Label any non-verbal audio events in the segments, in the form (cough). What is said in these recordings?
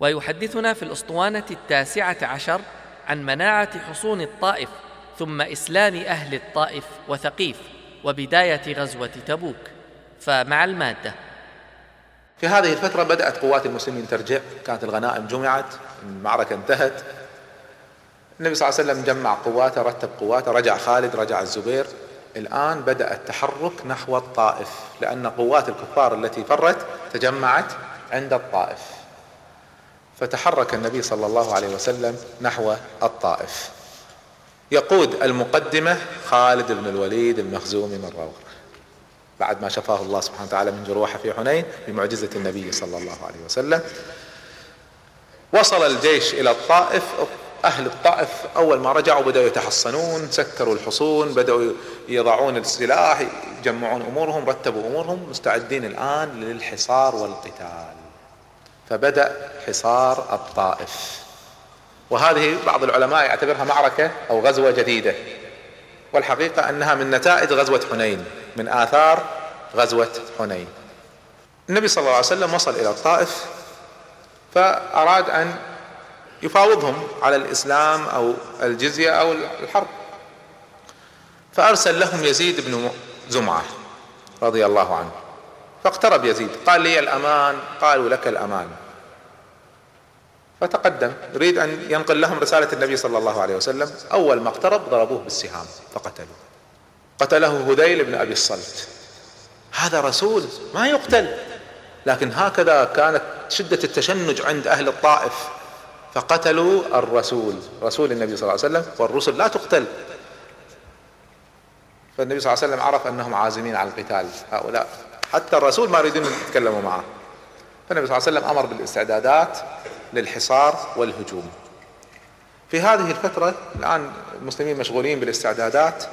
ويحدثنا في الأسطوانة التاسعة عشر عن مناعة حصون الطائف ثم إسلام أهل الطائف وثقيف وبداية غزوة تبوك. فمع المادة. في هذه الفترة بدأت قوات المسلمين ترجع. كانت الغنائم جمعت المعركة انتهت. النبي صلى الله عليه وسلم جمع قواته رتب قواته رجع خالد رجع الزبير. الآن بدأ التحرك نحو الطائف لأن قوات الكفار التي فرت تجمعت عند الطائف. فتحرك النبي صلى الله عليه وسلم نحو الطائف. يقود المقدمة خالد بن الوليد المخزومي مرة أخرى بعد ما شفاه الله سبحانه وتعالى من جروحه في حنين بمعجزة النبي صلى الله عليه وسلم. وصل الجيش إلى الطائف. أهل الطائف أول ما رجعوا بدأوا يتحصنون سكروا الحصون بدأوا يضعون السلاح يجمعون أمورهم رتبوا أمورهم مستعدين الآن للحصار والقتال. فبدأ حصار الطائف. وهذه بعض العلماء يعتبرها معركة أو غزوة جديدة. والحقيقة أنها من نتائج غزوة حنين من آثار غزوة حنين. النبي صلى الله عليه وسلم وصل إلى الطائف فأراد أن يفاوضهم على الإسلام أو الجزية أو الحرب. فأرسل لهم يزيد بن زمعة رضي الله عنه. فاقترب يزيد. قال لي الأمان. قالوا لك الأمان. فتقدم. يريد أن ينقل لهم رسالة النبي صلى الله عليه وسلم. أول ما اقترب ضربوه بالسهام فقتلوه. قتله هذيل بن أبي الصلت. هذا رسول ما يقتل. لكن هكذا كانت شدة التشنج عند أهل الطائف. فقتلوا الرسول. رسول النبي صلى الله عليه وسلم. والرسل لا تقتل. فالنبي صلى الله عليه وسلم عرف أنهم عازمين على القتال. هؤلاء حتى الرسول ما يريدون يتكلموا معه. فالنبي صلى الله عليه وسلم أمر بالاستعدادات للحصار والهجوم. في هذه الفترة الآن المسلمين مشغولين بالاستعدادات.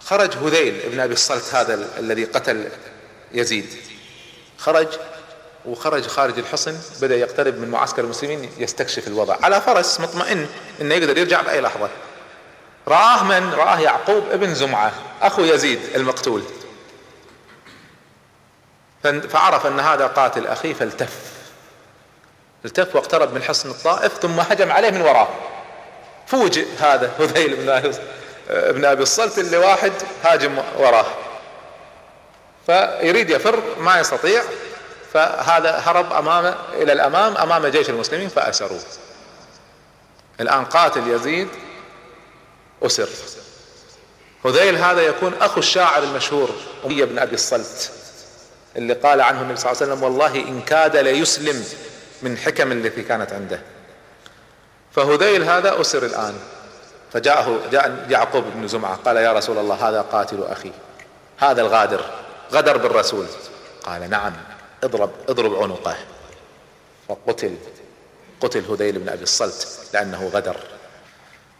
خرج هذيل ابن أبي الصلت هذا الذي قتل يزيد. خرج وخرج خارج الحصن بدأ يقترب من معسكر المسلمين يستكشف الوضع. على فرس مطمئن إنه يقدر يرجع بأي لحظة. رآه من؟ رآه يعقوب ابن زمعة أخو يزيد المقتول. فعرف أن هذا قاتل أخيه فالتف. التف واقترب من حصن الطائف ثم هجم عليه من وراه. فوجئ هذا هذيل بن ابن أبي الصلت اللي واحد هاجم وراه. فيريد يفر ما يستطيع فهذا هرب امام إلى الأمام أمام جيش المسلمين فأسروه. الآن قاتل يزيد أسر. هذيل هذا يكون أخو الشاعر المشهور أمية بن أبي الصلت. اللي قال عنه النبي صلى الله عليه وسلم والله إن كاد ليسلم من حكم التي كانت عنده. فهذيل هذا أسر الآن. فجاءه جاء يعقوب بن زمعة قال يا رسول الله هذا قاتل أخي هذا الغادر غدر بالرسول. قال نعم اضرب اضرب عنقه. فقتل قتل هذيل بن أبي الصلت لأنه غدر.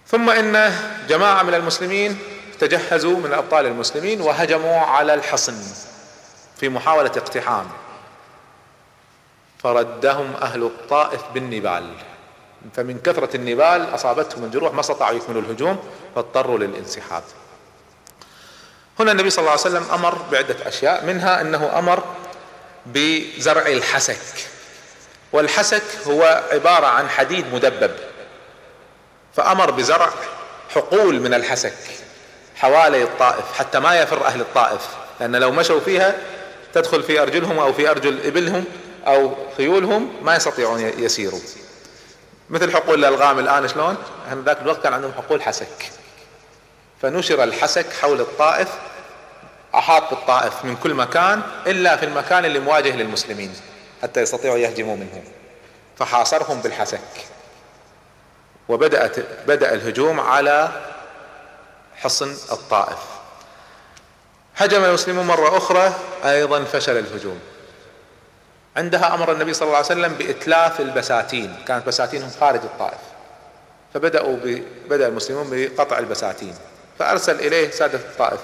ثم إن جماعة من المسلمين تجهزوا من أبطال المسلمين وهجموا على الحصن. في محاولة اقتحام. فردهم أهل الطائف بالنبال. فمن كثرة النبال أصابتهم الجروح ما استطاعوا يكملوا الهجوم فاضطروا للانسحاب. هنا النبي صلى الله عليه وسلم أمر بعدة أشياء منها أنه أمر بزرع الحسك. والحسك هو عبارة عن حديد مدبب. فأمر بزرع حقول من الحسك حوالي الطائف حتى ما يفر أهل الطائف لأن لو مشوا فيها تدخل في أرجلهم أو في أرجل إبلهم أو خيولهم ما يستطيعون يسيروا. مثل حقول الألغام الآن شلون؟ ذاك الوقت كان عندهم حقول حسك. فنشر الحسك حول الطائف أحاط بالطائف من كل مكان إلا في المكان اللي مواجه للمسلمين حتى يستطيعوا يهجموا منه فحاصرهم بالحسك. وبدأت بدأ الهجوم على حصن الطائف. هجم المسلمون مرة أخرى أيضا فشل الهجوم. عندها أمر النبي صلى الله عليه وسلم بإتلاف البساتين. كانت بساتينهم خارج الطائف. فبدأوا بدأ المسلمون بقطع البساتين. فأرسل إليه سادة الطائف.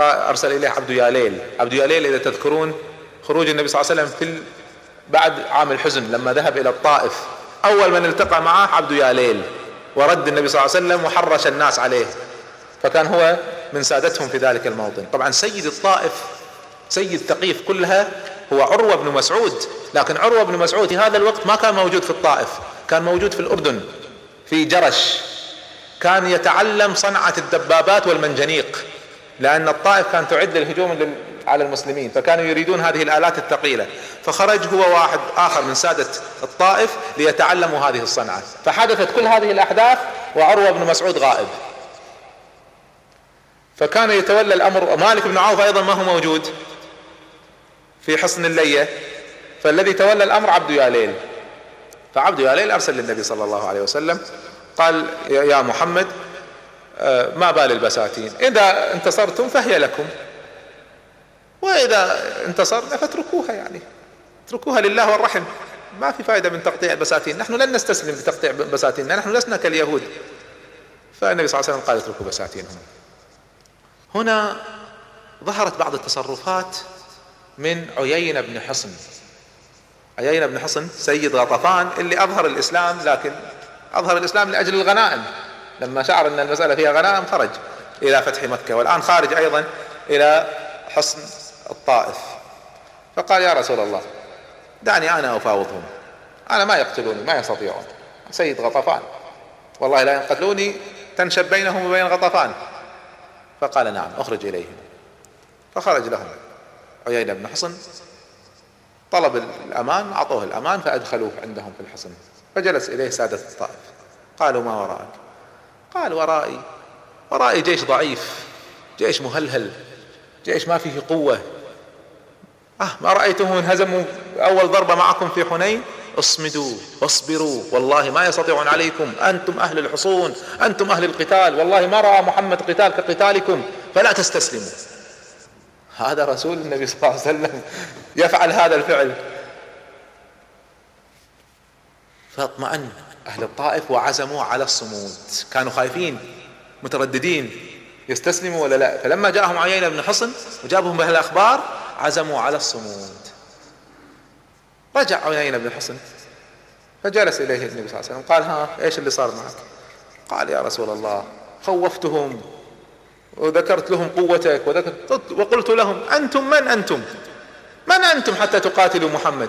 أرسل إليه عبد ياليل. عبد ياليل إذا تذكرون خروج النبي صلى الله عليه وسلم في بعد عام الحزن لما ذهب إلى الطائف. أول من التقى معه عبد ياليل. ورد النبي صلى الله عليه وسلم وحرش الناس عليه. فكان هو من سادتهم في ذلك الموطن. طبعا سيد الطائف سيد ثقيف كلها هو عروة بن مسعود. لكن عروة بن مسعود في هذا الوقت ما كان موجود في الطائف كان موجود في الأردن في جرش. كان يتعلم صنعة الدبابات والمنجنيق لأن الطائف كانت تعد للهجوم على المسلمين فكانوا يريدون هذه الآلات الثقيلة. فخرج هو واحد آخر من سادة الطائف ليتعلموا هذه الصنعة. فحدثت كل هذه الأحداث وعروة بن مسعود غائب. فكان يتولى الأمر مالك بن عوف أيضا ما هو موجود في حصن اللية فالذي تولى الأمر عبد ياليل فعبد ياليل أرسل للنبي صلى الله عليه وسلم قال يا محمد آه، ما بال البساتين؟ إذا انتصرتم فهي لكم. وإذا انتصرنا فاتركوها يعني. اتركوها لله والرحم. ما في فائدة من تقطيع البساتين. نحن لن نستسلم لتقطيع بساتيننا نحن لسنا كاليهود. فالنبي صلى الله عليه وسلم قال اتركوا بساتينهم. هنا ظهرت بعض التصرفات من عيينة بن حصن. عيينة بن حصن سيد غطفان اللي أظهر الإسلام لكن أظهر الإسلام لأجل الغنائم. لما شعر أن المسألة فيها غنائم خرج إلى فتح مكة والآن خارج أيضا إلى حصن الطائف. فقال يا رسول الله دعني أنا أفاوضهم. أنا ما يقتلوني ما يستطيعون. سيد غطفان. والله لا يقتلوني تنشب بينهم وبين غطفان. فقال نعم أخرج إليهم. فخرج لهم عيينة بن حصن. طلب الأمان أعطوه الأمان فأدخلوه عندهم في الحصن. فجلس إليه سادة الطائف. قالوا ما وراءك؟ قال ورائي ورائي جيش ضعيف جيش مهلهل جيش ما فيه قوة. آه ما رأيتهم انهزموا أول ضربة معكم في حنين؟ اصمدوا واصبروا. والله ما يستطيعون عليكم. أنتم أهل الحصون. أنتم أهل القتال. والله ما رأى محمد قتال كقتالكم. فلا تستسلموا. هذا رسول النبي صلى الله عليه وسلم يفعل هذا الفعل. فاطمأن. أهل الطائف وعزموا على الصمود. كانوا خايفين مترددين. يستسلموا ولا لا؟ فلما جاءهم عيينة بن حصن وجابهم بهالأخبار عزموا على الصمود. رجع عيينة بن حصن فجلس إليه النبي صلى الله عليه وسلم قال ها إيش اللي صار معك؟ قال يا رسول الله خوفتهم وذكرت لهم قوتك وذكرت. وقلت لهم أنتم من أنتم؟ من أنتم حتى تقاتلوا محمد؟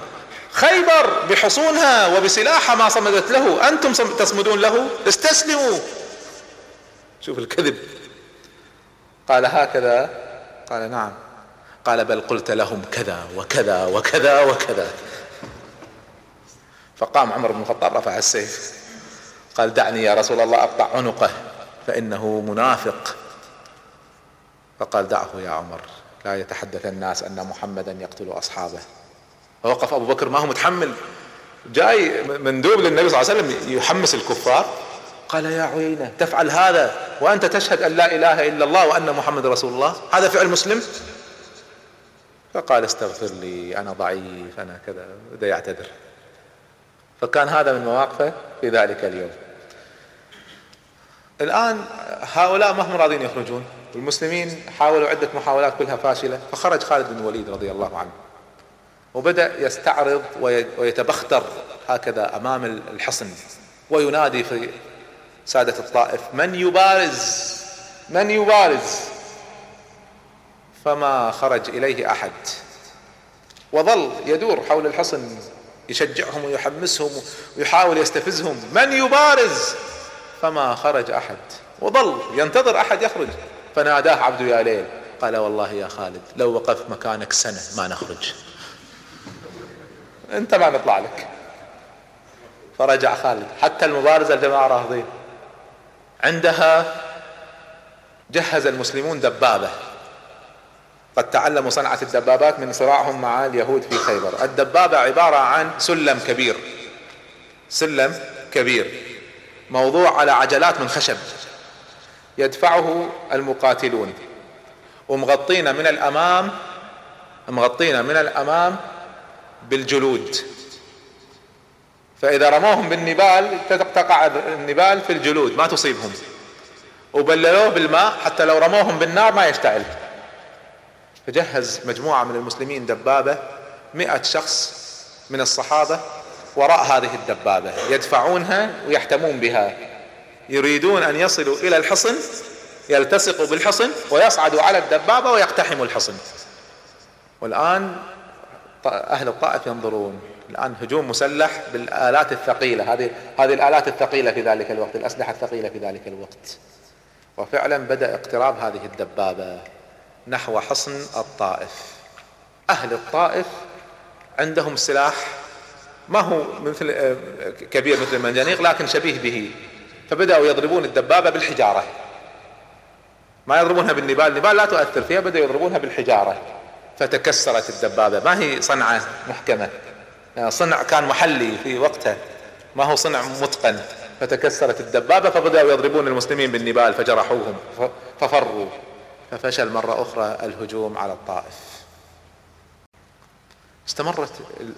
خيبر بحصونها وبسلاحها ما صمدت له أنتم تصمدون له؟ استسلموا. شوف الكذب. قال هكذا؟ قال نعم. قال بل قلت لهم كذا وكذا وكذا وكذا. فقام عمر بن الخطاب رفع السيف قال دعني يا رسول الله أقطع عنقه فإنه منافق. فقال دعه يا عمر لا يتحدث الناس أن محمدا يقتل أصحابه. فوقف أبو بكر ما هو متحمل جاي مندوب للنبي صلى الله عليه وسلم يحمس الكفار. قال يا عيينة تفعل هذا وأنت تشهد أن لا إله إلا الله وأن محمد رسول الله هذا فعل مسلم؟ فقال استغفر لي أنا ضعيف أنا كذا بدأ يعتذر. فكان هذا من مواقفه في ذلك اليوم. الآن هؤلاء ما هم راضين يخرجون؟ والمسلمين حاولوا عدة محاولات كلها فاشلة فخرج خالد بن الوليد رضي الله عنه. وبدأ يستعرض ويتبختر هكذا أمام الحصن وينادي في سادة الطائف من يبارز؟ من يبارز؟ فما خرج إليه أحد. وظل يدور حول الحصن. يشجعهم ويحمسهم ويحاول يستفزهم. من يبارز؟ فما خرج أحد. وظل ينتظر أحد يخرج. فناداه عبد يا ليل. قال والله يا خالد لو وقفت مكانك سنة ما نخرج. انت ما نطلع لك. فرجع خالد. حتى المبارزة الجماعة راضين عندها جهز المسلمون دبابة. قد تعلموا صنعة الدبابات من صراعهم مع اليهود في خيبر. الدبابة عبارة عن سلم كبير. سلم كبير. موضوع على عجلات من خشب. يدفعه المقاتلون. ومغطين من الأمام مغطين من الأمام بالجلود. فإذا رموهم بالنبال تقع النبال في الجلود. ما تصيبهم. وبللوه بالماء حتى لو رموهم بالنار ما يشتعل. فجهز مجموعة من المسلمين دبابة مئة شخص من الصحابة وراء هذه الدبابة يدفعونها ويحتمون بها. يريدون أن يصلوا إلى الحصن يلتصقوا بالحصن ويصعدوا على الدبابة ويقتحموا الحصن. والآن أهل الطائف ينظرون. الآن هجوم مسلح بالآلات الثقيلة. هذه هذه الآلات الثقيلة في ذلك الوقت الأسلحة الثقيلة في ذلك الوقت. وفعلا بدأ اقتراب هذه الدبابة. نحو حصن الطائف. أهل الطائف عندهم سلاح ما هو مثل آه، كبير مثل المنجنيق لكن شبيه به. فبدأوا يضربون الدبابة بالحجارة. ما يضربونها بالنبال النبال لا تؤثر فيها بدأوا يضربونها بالحجارة. فتكسرت الدبابة. ما هي صنعة محكمة؟ يعني صنع كان محلي في وقتها ما هو صنع متقن؟ فتكسرت الدبابة فبدأوا يضربون المسلمين بالنبال فجرحوهم ففروا. ففشل مرة أخرى الهجوم على الطائف. استمرت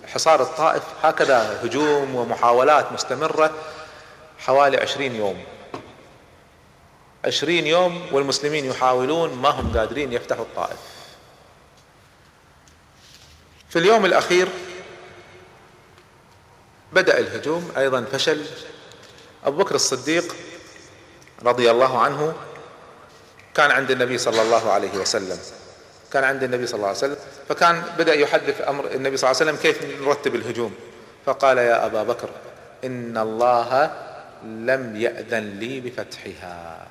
حصار الطائف هكذا هجوم ومحاولات مستمرة حوالي عشرين يوم. عشرين يوم والمسلمين يحاولون ما هم قادرين يفتحوا الطائف. في اليوم الأخير بدأ الهجوم أيضا فشل. أبو بكر الصديق رضي الله عنه كان عند النبي صلى الله عليه وسلم. كان عند النبي صلى الله عليه وسلم. فكان بدأ يحدث أمر النبي صلى الله عليه وسلم كيف نرتب الهجوم. فقال يا أبا بكر إن الله لم يأذن لي بفتحها.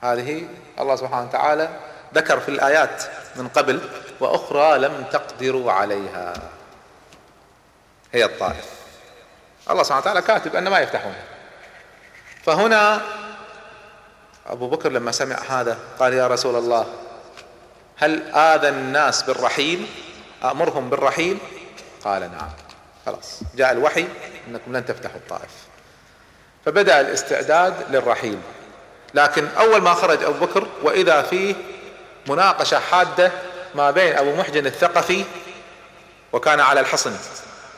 هذه الله سبحانه وتعالى ذكر في الآيات من قبل وأخرى لم تقدروا عليها. هي الطائف. الله سبحانه وتعالى كاتب أن ما يفتحون. فهنا أبو بكر لما سمع هذا قال يا رسول الله هل آذى الناس بالرحيل؟ أمرهم بالرحيل؟ قال نعم. خلاص جاء الوحي أنكم لن تفتحوا الطائف. فبدأ الاستعداد للرحيل. لكن أول ما خرج أبو بكر وإذا فيه مناقشة حادة ما بين أبو محجن الثقفي وكان على الحصن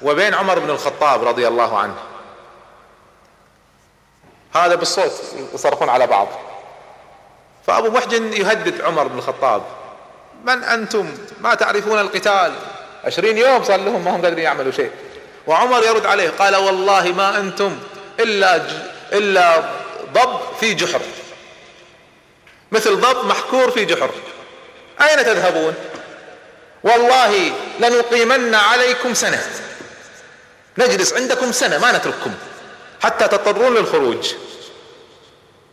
وبين عمر بن الخطاب رضي الله عنه. هذا بالصوت يصرخون على بعض. فأبو محجن يهدد عمر بن الخطاب. من أنتم؟ ما تعرفون القتال؟ عشرين يوم صار لهم ما هم قادرين يعملوا شيء. وعمر يرد عليه قال والله ما أنتم إلا إلا ضب في جحر. مثل ضب محكور في جحر. أين تذهبون؟ والله لنقيمن عليكم سنة. نجلس عندكم سنة ما نترككم حتى تضطرون للخروج.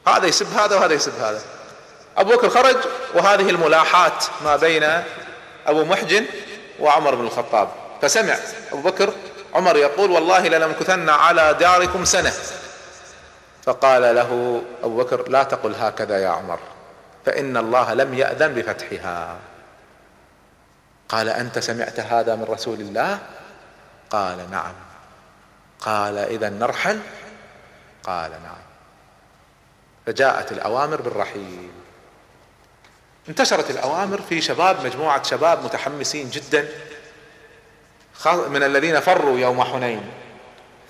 هذا يسب هذا وهذا يسب هذا. ابو بكر خرج وهذه الملاحات ما بين أبو محجن وعمر بن الخطاب. فسمع أبو بكر عمر يقول والله لنمكثن على داركم سنة. فقال له أبو بكر لا تقل هكذا يا عمر فإن الله لم يأذن بفتحها. قال أنت سمعت هذا من رسول الله؟ قال نعم. قال إذا نرحل؟ قال نعم. فجاءت الأوامر بالرحيل. انتشرت الأوامر في شباب مجموعة شباب متحمسين جدا من الذين فروا يوم حنين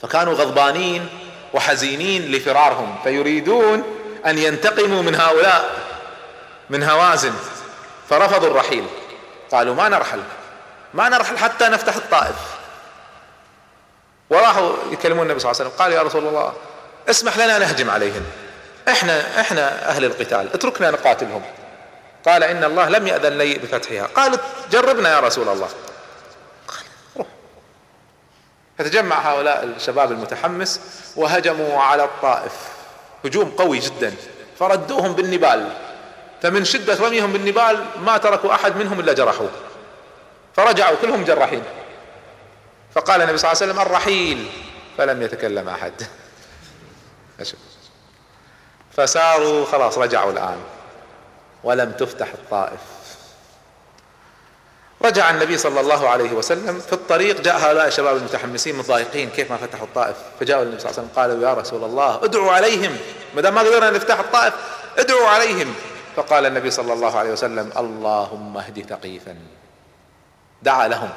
فكانوا غضبانين وحزينين لفرارهم فيريدون أن ينتقموا من هؤلاء من هوازن فرفضوا الرحيل. قالوا ما نرحل ما نرحل حتى نفتح الطائف. وراحوا يكلمون النبي صلى الله عليه وسلم قال يا رسول الله اسمح لنا نهجم عليهم. إحنا إحنا أهل القتال اتركنا نقاتلهم. قال إن الله لم يأذن لي بفتحها. قالت جربنا يا رسول الله. فتجمع هؤلاء الشباب المتحمس وهجموا على الطائف. هجوم قوي جدا. فردوهم بالنبال. فمن شدة رميهم بالنبال ما تركوا أحد منهم إلا جرحوه. فرجعوا كلهم جراحين. فقال النبي صلى الله عليه وسلم الرحيل. فلم يتكلم أحد. (laughs) فساروا خلاص رجعوا الآن. ولم تفتح الطائف. رجع النبي صلى الله عليه وسلم في الطريق جاء هؤلاء الشباب المتحمسين متضايقين كيف ما فتحوا الطائف؟ فجاءوا النبي صلى الله عليه وسلم قالوا يا رسول الله ادعوا عليهم. ما دام ما قدرنا نفتح الطائف ادعوا عليهم. فقال النبي صلى الله عليه وسلم اللهم اهد ثقيفا. دعا لهم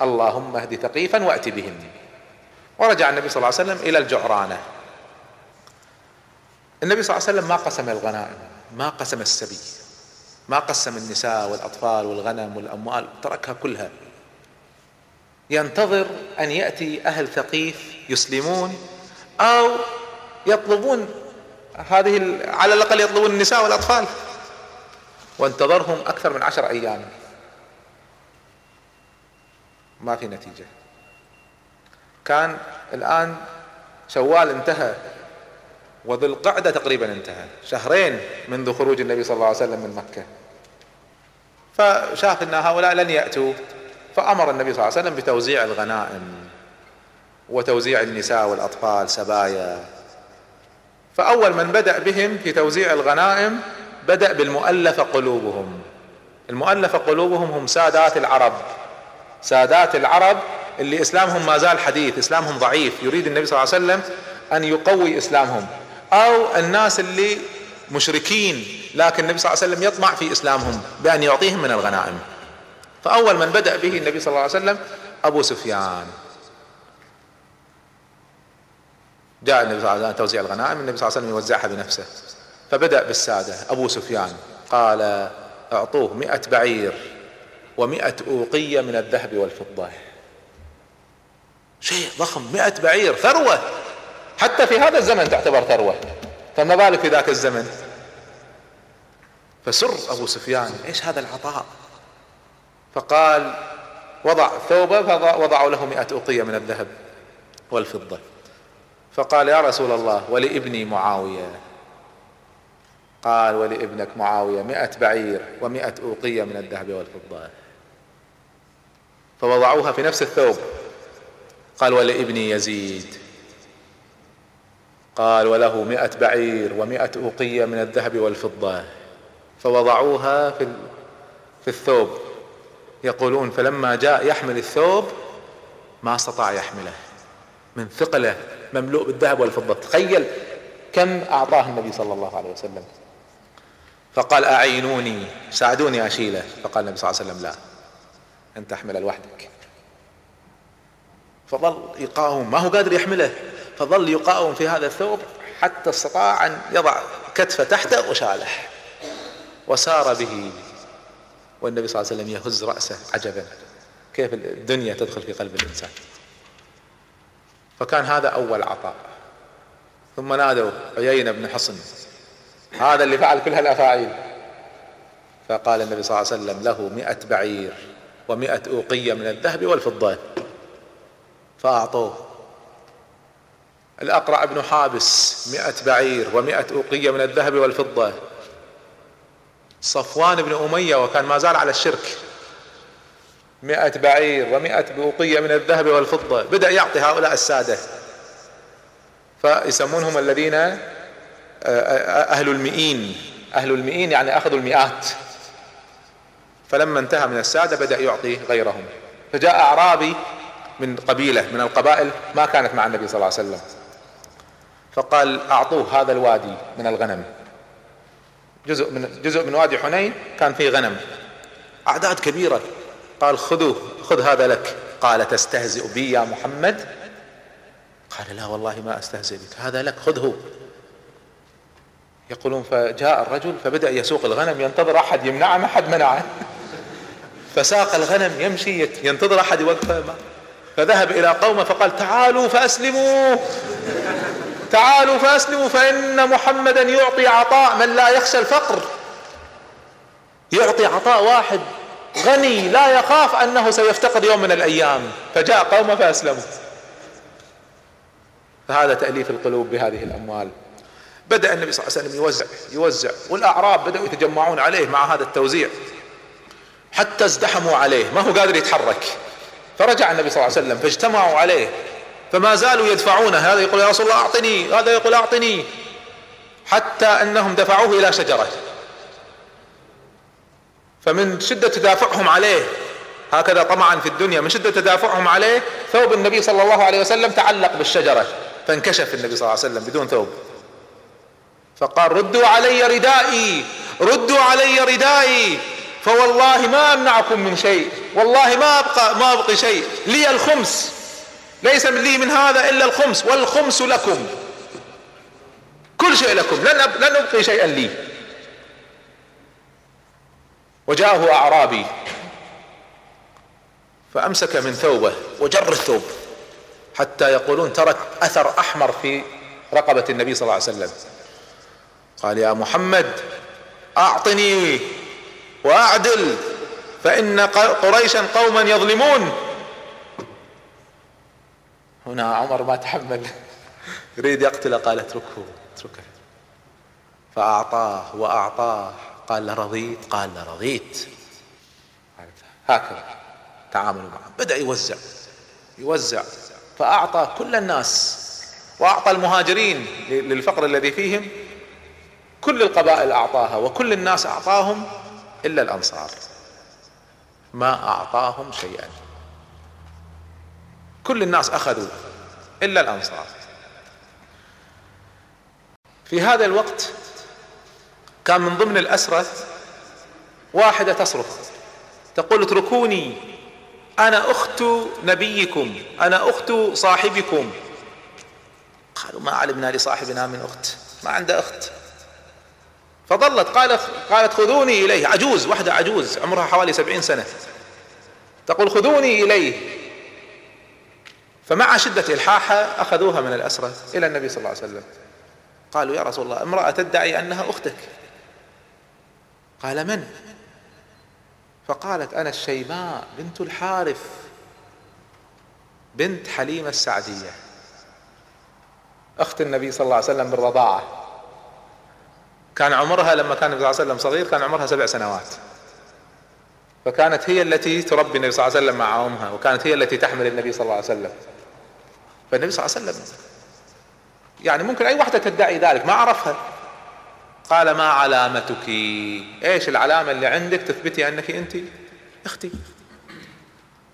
اللهم اهد ثقيفا وأت بهم. ورجع النبي صلى الله عليه وسلم إلى الجعرانة. النبي صلى الله عليه وسلم ما قسم الغنائم. ما قسم السبي ما قسم النساء والأطفال والغنم والأموال تركها كلها. ينتظر أن يأتي أهل ثقيف يسلمون أو يطلبون هذه على الأقل يطلبون النساء والأطفال. وانتظرهم أكثر من عشر أيام. ما في نتيجة. كان الآن شوال انتهى. وذو القعدة تقريبا انتهى. شهرين منذ خروج النبي صلى الله عليه وسلم من مكة. فشاف إن هؤلاء لن يأتوا فأمر النبي صلى الله عليه وسلم بتوزيع الغنائم وتوزيع النساء والأطفال سبايا. فأول من بدأ بهم في توزيع الغنائم بدأ بالمؤلفة قلوبهم. المؤلفة قلوبهم هم سادات العرب. سادات العرب اللي إسلامهم ما زال حديث إسلامهم ضعيف. يريد النبي صلى الله عليه وسلم أن يقوي إسلامهم. أو الناس اللي مشركين لكن النبي صلى الله عليه وسلم يطمع في إسلامهم بأن يعطيهم من الغنائم. فأول من بدأ به النبي صلى الله عليه وسلم أبو سفيان. جاء النبي صلى الله عليه وسلم توزيع الغنائم النبي صلى الله عليه وسلم يوزعها بنفسه. فبدأ بالسادة أبو سفيان قال أعطوه مئة بعير ومئة أوقية من الذهب والفضة. شيء ضخم مئة بعير ثروة. حتى في هذا الزمن تعتبر ثروة. فما بالك في ذاك الزمن؟ فسر أبو سفيان إيش هذا العطاء؟ فقال وضع ثوبه فوضعوا له مئة أوقية من الذهب والفضة. فقال يا رسول الله ولابني معاوية. قال ولابنك معاوية مئة بعير ومئة أوقية من الذهب والفضة. فوضعوها في نفس الثوب. قال ولابني يزيد. قال وله مئة بعير ومئة أوقية من الذهب والفضة فوضعوها في في الثوب. يقولون فلما جاء يحمل الثوب ما استطاع يحمله. من ثقله مملوء بالذهب والفضة. تخيل كم أعطاه النبي صلى الله عليه وسلم. فقال أعينوني ساعدوني أشيله. فقال النبي صلى الله عليه وسلم لا أنت احمله لوحدك. فظل يقاوم ما هو قادر يحمله. فظل يقاوم في هذا الثوب حتى استطاع أن يضع كتفه تحته وشاله. وسار به. والنبي صلى الله عليه وسلم يهز رأسه عجبا. كيف الدنيا تدخل في قلب الإنسان. فكان هذا أول عطاء. ثم نادوا عيينة بن حصن. هذا اللي فعل كل هالأفاعيل فقال النبي صلى الله عليه وسلم له مئة بعير ومئة أوقية من الذهب والفضة. فأعطوه. الأقرع بن حابس مئة بعير ومئة أوقية من الذهب والفضة. صفوان بن أمية وكان ما زال على الشرك. مئة بعير ومئة بوقية من الذهب والفضة. بدأ يعطي هؤلاء السادة. فيسمونهم الذين آه، آه، أهل المئين. أهل المئين يعني أخذوا المئات. فلما انتهى من السادة بدأ يعطي غيرهم. فجاء أعرابي من قبيلة من القبائل ما كانت مع النبي صلى الله عليه وسلم. فقال أعطوه هذا الوادي من الغنم. جزء من جزء من وادي حنين كان فيه غنم. أعداد كبيرة. قال خذوه خذ هذا لك. قال تستهزئ بي يا محمد. قال لا والله ما أستهزئ بك هذا لك خذه. يقولون فجاء الرجل فبدأ يسوق الغنم ينتظر أحد يمنعه ما حد منعه. فساق الغنم يمشي ينتظر أحد يوقفه. فذهب إلى قومه فقال تعالوا فأسلموا. تعالوا فأسلموا فإن محمدا يعطي عطاء من لا يخشى الفقر. يعطي عطاء واحد غني لا يخاف أنه سيفتقد يوم من الأيام. فجاء قوم فأسلموا. فهذا تأليف القلوب بهذه الأموال. بدأ النبي صلى الله عليه وسلم يوزع يوزع. والأعراب بدأوا يتجمعون عليه مع هذا التوزيع. حتى ازدحموا عليه ما هو قادر يتحرك. فرجع النبي صلى الله عليه وسلم فاجتمعوا عليه. فما زالوا يدفعونه هذا يقول يا رسول الله أعطني هذا يقول أعطني. حتى أنهم دفعوه إلى شجرة. فمن شدة تدافعهم عليه هكذا طمعا في الدنيا من شدة تدافعهم عليه ثوب النبي صلى الله عليه وسلم تعلق بالشجرة. فانكشف النبي صلى الله عليه وسلم بدون ثوب. فقال ردوا علي ردائي ردوا علي ردائي فوالله ما أمنعكم من شيء والله ما أبقى ما أبقي شيء. لي الخمس. ليس لي من هذا إلا الخمس والخمس لكم. كل شيء لكم. لن لن أبقي شيئا لي. وجاءه أعرابي فأمسك من ثوبه وجر الثوب حتى يقولون ترك أثر أحمر في رقبة النبي صلى الله عليه وسلم. قال يا محمد أعطني وأعدل فإن قريشا قوما يظلمون. هنا عمر ما تحمل. (laughs) يريد يقتله قال اتركه اتركه. فأعطاه وأعطاه قال رضيت قال رضيت. هكذا تعاملوا معه. بدأ يوزع يوزع. فأعطى كل الناس وأعطى المهاجرين للفقر الذي فيهم. كل القبائل أعطاها وكل الناس أعطاهم إلا الأنصار. ما أعطاهم شيئا. كل الناس أخذوا إلا الأنصار. في هذا الوقت كان من ضمن الأسرة واحدة تصرخ تقول اتركوني أنا أخت نبيكم أنا أخت صاحبكم. قالوا ما علمنا لصاحبنا من أخت ما عنده أخت. فظلت قالت قالت خذوني إليه. عجوز واحدة عجوز عمرها حوالي سبعين سنة. تقول خذوني إليه. فمع شدة إلحاحها أخذوها من الأسرة إلى النبي صلى الله عليه وسلم. قالوا يا رسول الله امرأة تدعي أنها أختك. قال من؟ فقالت أنا الشيماء بنت الحارث بنت حليمة السعدية. أخت النبي صلى الله عليه وسلم بالرضاعة. كان عمرها لما كان النبي صلى الله عليه وسلم صغير كان عمرها سبع سنوات. فكانت هي التي تربي النبي صلى الله عليه وسلم مع أمها وكانت هي التي تحمل النبي صلى الله عليه وسلم. فالنبي صلى الله عليه وسلم يعني ممكن أي واحدة تدعي ذلك ما عرفها. قال ما علامتك؟ إيش العلامة اللي عندك تثبتي أنك أنت؟ أختي.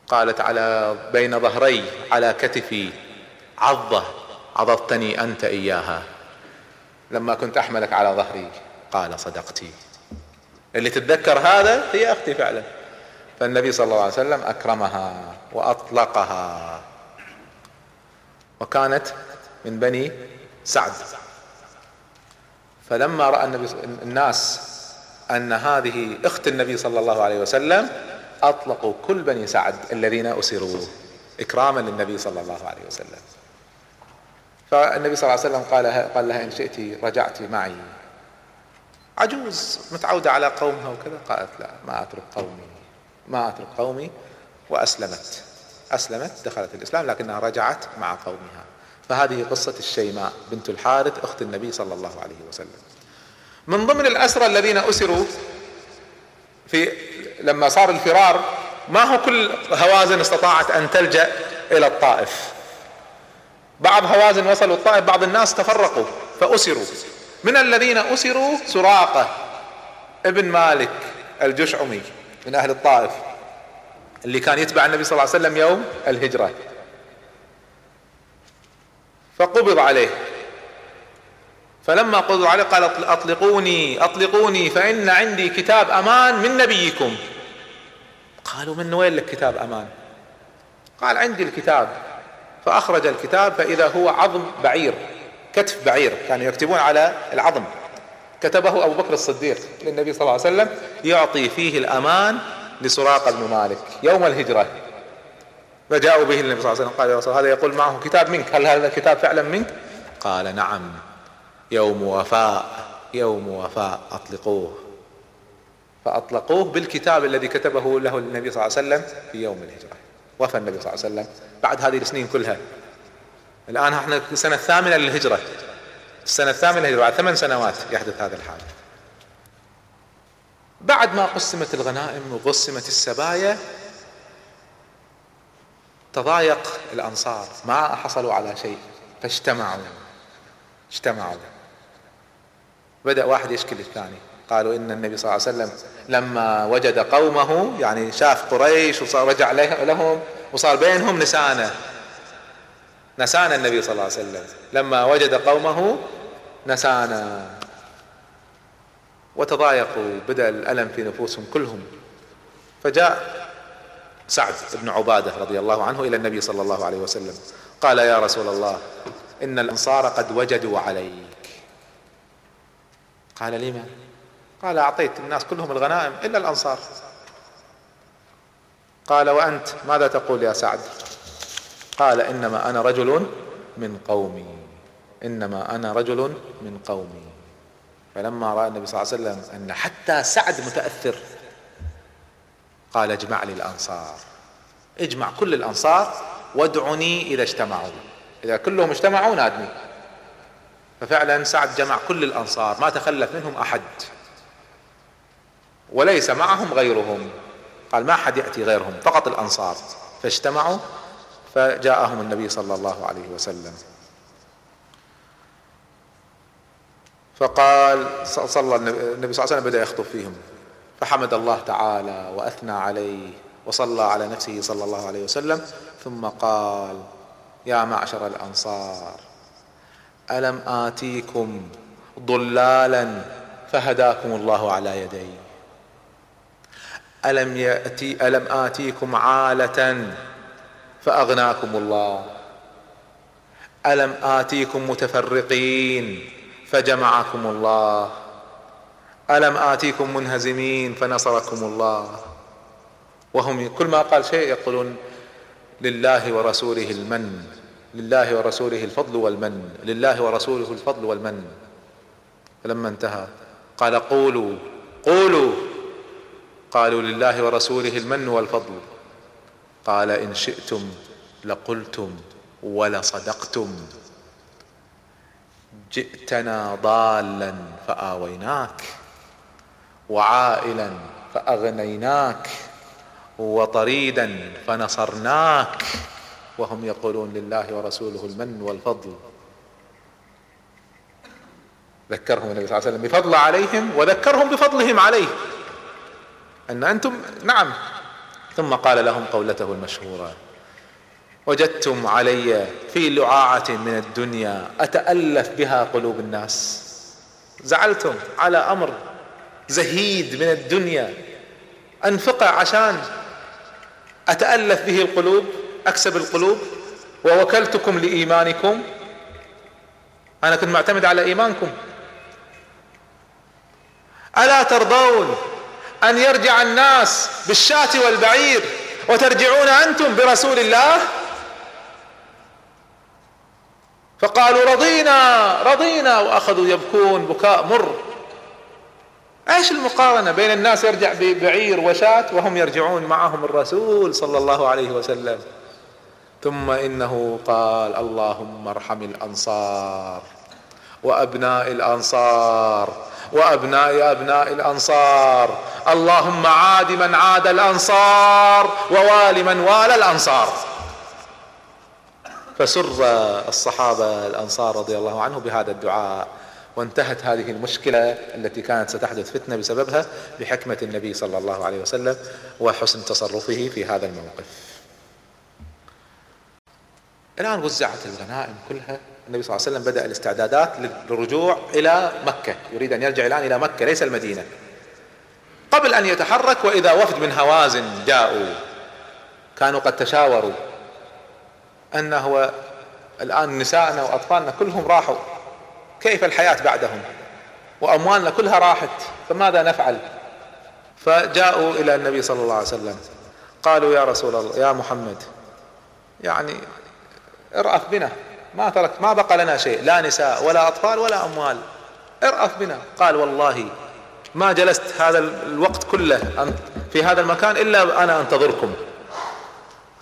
قالت على بين ظهري على كتفي عضة عضضتني أنت إياها. لما كنت أحملك على ظهري. قال صدقتي. اللي تتذكر هذا هي أختي فعلا. فالنبي صلى الله عليه وسلم أكرمها وأطلقها. وكانت من بني سعد. فلما رأى النبي الناس أن هذه أخت النبي صلى الله عليه وسلم أطلقوا كل بني سعد الذين أسروا إكراما للنبي صلى الله عليه وسلم. فالنبي صلى الله عليه وسلم قال قال لها إن شئت رجعت معي. عجوز متعودة على قومها وكذا؟ قالت لا ما أترك قومي. ما اترك قومي وأسلمت. أسلمت دخلت الإسلام لكنها رجعت مع قومها. فهذه قصة الشيماء بنت الحارث أخت النبي صلى الله عليه وسلم. من ضمن الأسرى الذين أسروا في لما صار الفرار ما هو كل هوازن استطاعت أن تلجأ إلى الطائف. بعض هوازن وصلوا الطائف بعض الناس تفرقوا فأسروا. من الذين أسروا سراقة ابن مالك الجشعمي. من أهل الطائف. اللي كان يتبع النبي صلى الله عليه وسلم يوم الهجرة. فقبض عليه. فلما قبض عليه قال أطلقوني أطلقوني فإن عندي كتاب أمان من نبيكم. قالوا من وين لك كتاب أمان؟ قال عندي الكتاب. فأخرج الكتاب فإذا هو عظم بعير كتف بعير كانوا يكتبون على العظم. كتبه أبو بكر الصديق للنبي صلى الله عليه وسلم يعطي فيه الأمان لسراقه بن مالك يوم الهجرة. فجاءوا به النبي صلى الله عليه وسلم قال يا رسول هذا يقول معه كتاب منك هل هذا الكتاب فعلا منك؟ قال نعم يوم وفاء يوم وفاء أطلقوه. فأطلقوه بالكتاب الذي كتبه له النبي صلى الله عليه وسلم في يوم الهجرة. وفى النبي صلى الله عليه وسلم بعد هذه السنين كلها. الآن إحنا في السنة الثامنة للهجره السنة الثامنة للهجره بعد ثمان سنوات يحدث هذا الحادث. بعد ما قسمت الغنائم وقسمت السبايا تضايق الأنصار. ما حصلوا على شيء. فاجتمعوا. اجتمعوا. بدأ واحد يشكي للثاني قالوا إن النبي صلى الله عليه وسلم لما وجد قومه يعني شاف قريش وصار رجع لهم وصار بينهم نسانة. نسانا النبي صلى الله عليه وسلم. لما وجد قومه نسانا. وتضايقوا بدا الألم في نفوسهم كلهم. فجاء سعد بن عبادة رضي الله عنه إلى النبي صلى الله عليه وسلم. قال يا رسول الله إن الأنصار قد وجدوا عليك. قال لما قال أعطيت الناس كلهم الغنائم إلا الأنصار. قال وأنت؟ ماذا تقول يا سعد؟ قال إنما أنا رجل من قومي. إنما أنا رجل من قومي. فلما رأى النبي صلى الله عليه وسلم أن حتى سعد متأثر قال اجمع لي الأنصار. اجمع كل الأنصار وادعني إذا اجتمعوا. إذا كلهم اجتمعوا نادني. ففعلا سعد جمع كل الأنصار ما تخلف منهم أحد. وليس معهم غيرهم. قال ما حد يأتي غيرهم فقط الأنصار. فاجتمعوا فجاءهم النبي صلى الله عليه وسلم. فقال صلى النبي صلى الله عليه وسلم بدأ يخطب فيهم. فحمد الله تعالى وأثنى عليه وصلى على نفسه صلى الله عليه وسلم. ثم قال يا معشر الأنصار ألم آتيكم ضلالا فهداكم الله على يدي ألم يأتي ألم آتيكم عاله فأغناكم الله. ألم آتيكم متفرقين فجمعكم الله. ألم آتيكم منهزمين فنصركم الله. وهم كل ما قال شيء يقولون لله ورسوله المن لله ورسوله الفضل والمن لله ورسوله الفضل والمن. فلما انتهى قال قولوا قولوا. قالوا لله ورسوله المن والفضل. قال إن شئتم لقلتم ولصدقتم. جئتنا ضالا فآويناك وعائلا فأغنيناك وطريدا فنصرناك. وهم يقولون لله ورسوله المن والفضل. ذكرهم النبي صلى الله عليه وسلم بفضل عليهم وذكرهم بفضلهم عليه. أن أنتم نعم. ثم قال لهم قولته المشهورة. وجدتم علي في لعاعة من الدنيا أتألف بها قلوب الناس. زعلتم على أمر زهيد من الدنيا. انفقه عشان أتألف به القلوب أكسب القلوب. ووكلتكم لإيمانكم. أنا كنت معتمد على إيمانكم. ألا ترضون أن يرجع الناس بالشاة والبعير. وترجعون أنتم برسول الله؟ فقالوا رضينا رضينا وأخذوا يبكون بكاء مر. إيش المقارنة بين الناس يرجع ببعير وشاة وهم يرجعون معهم الرسول صلى الله عليه وسلم؟ ثم إنه قال اللهم ارحم الأنصار وأبناء الأنصار وأبناء أبناء الأنصار اللهم عاد من عاد الأنصار ووال من والى الأنصار. فسر الصحابة الأنصار رضي الله عنه بهذا الدعاء وانتهت هذه المشكلة التي كانت ستحدث فتنة بسببها بحكمة النبي صلى الله عليه وسلم وحسن تصرفه في هذا الموقف. الآن وزعت الغنائم كلها. النبي صلى الله عليه وسلم بدأ الاستعدادات للرجوع إلى مكة يريد أن يرجع الآن إلى مكة ليس المدينة. قبل أن يتحرك وإذا وفد من هوازن جاءوا. كانوا قد تشاوروا أنه الآن نساءنا وأطفالنا كلهم راحوا. كيف الحياة بعدهم؟ وأموالنا كلها راحت فماذا نفعل؟ فجاءوا إلى النبي صلى الله عليه وسلم. قالوا يا رسول الله يا محمد يعني ارأف بنا ما ترك ما بقى لنا شيء لا نساء ولا أطفال ولا أموال. ارأف بنا. قال والله ما جلست هذا الوقت كله في هذا المكان إلا أنا أنتظركم.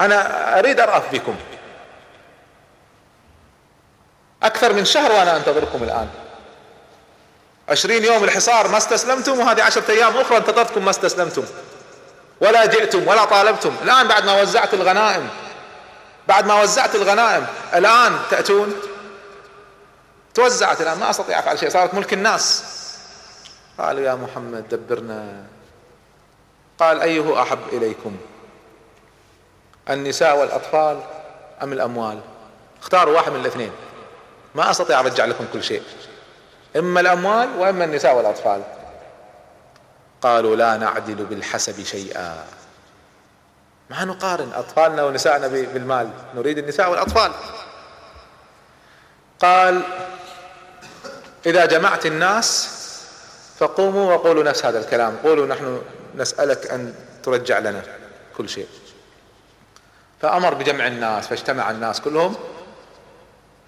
أنا أريد أرأف بكم. أكثر من شهر وأنا أنتظركم الآن. عشرين يوم الحصار ما استسلمتم وهذه عشرة أيام أخرى انتظرتكم ما استسلمتم. ولا جئتم ولا طالبتم. الآن بعد ما وزعت الغنائم بعد ما وزعت الغنائم الآن تأتون. توزعت الآن ما أستطيع أفعل شيء صارت ملك الناس. قالوا يا محمد دبرنا. قال أيه أحب إليكم؟ النساء والأطفال أم الأموال؟ اختاروا واحد من الاثنين. ما أستطيع أرجع لكم كل شيء. إما الأموال وإما النساء والأطفال. قالوا لا نعدل بالحسب شيئا. ما نقارن أطفالنا ونسائنا بالمال. نريد النساء والأطفال. قال إذا جمعت الناس فقوموا وقولوا نفس هذا الكلام. قولوا نحن نسألك أن ترجع لنا كل شيء. فأمر بجمع الناس فاجتمع الناس كلهم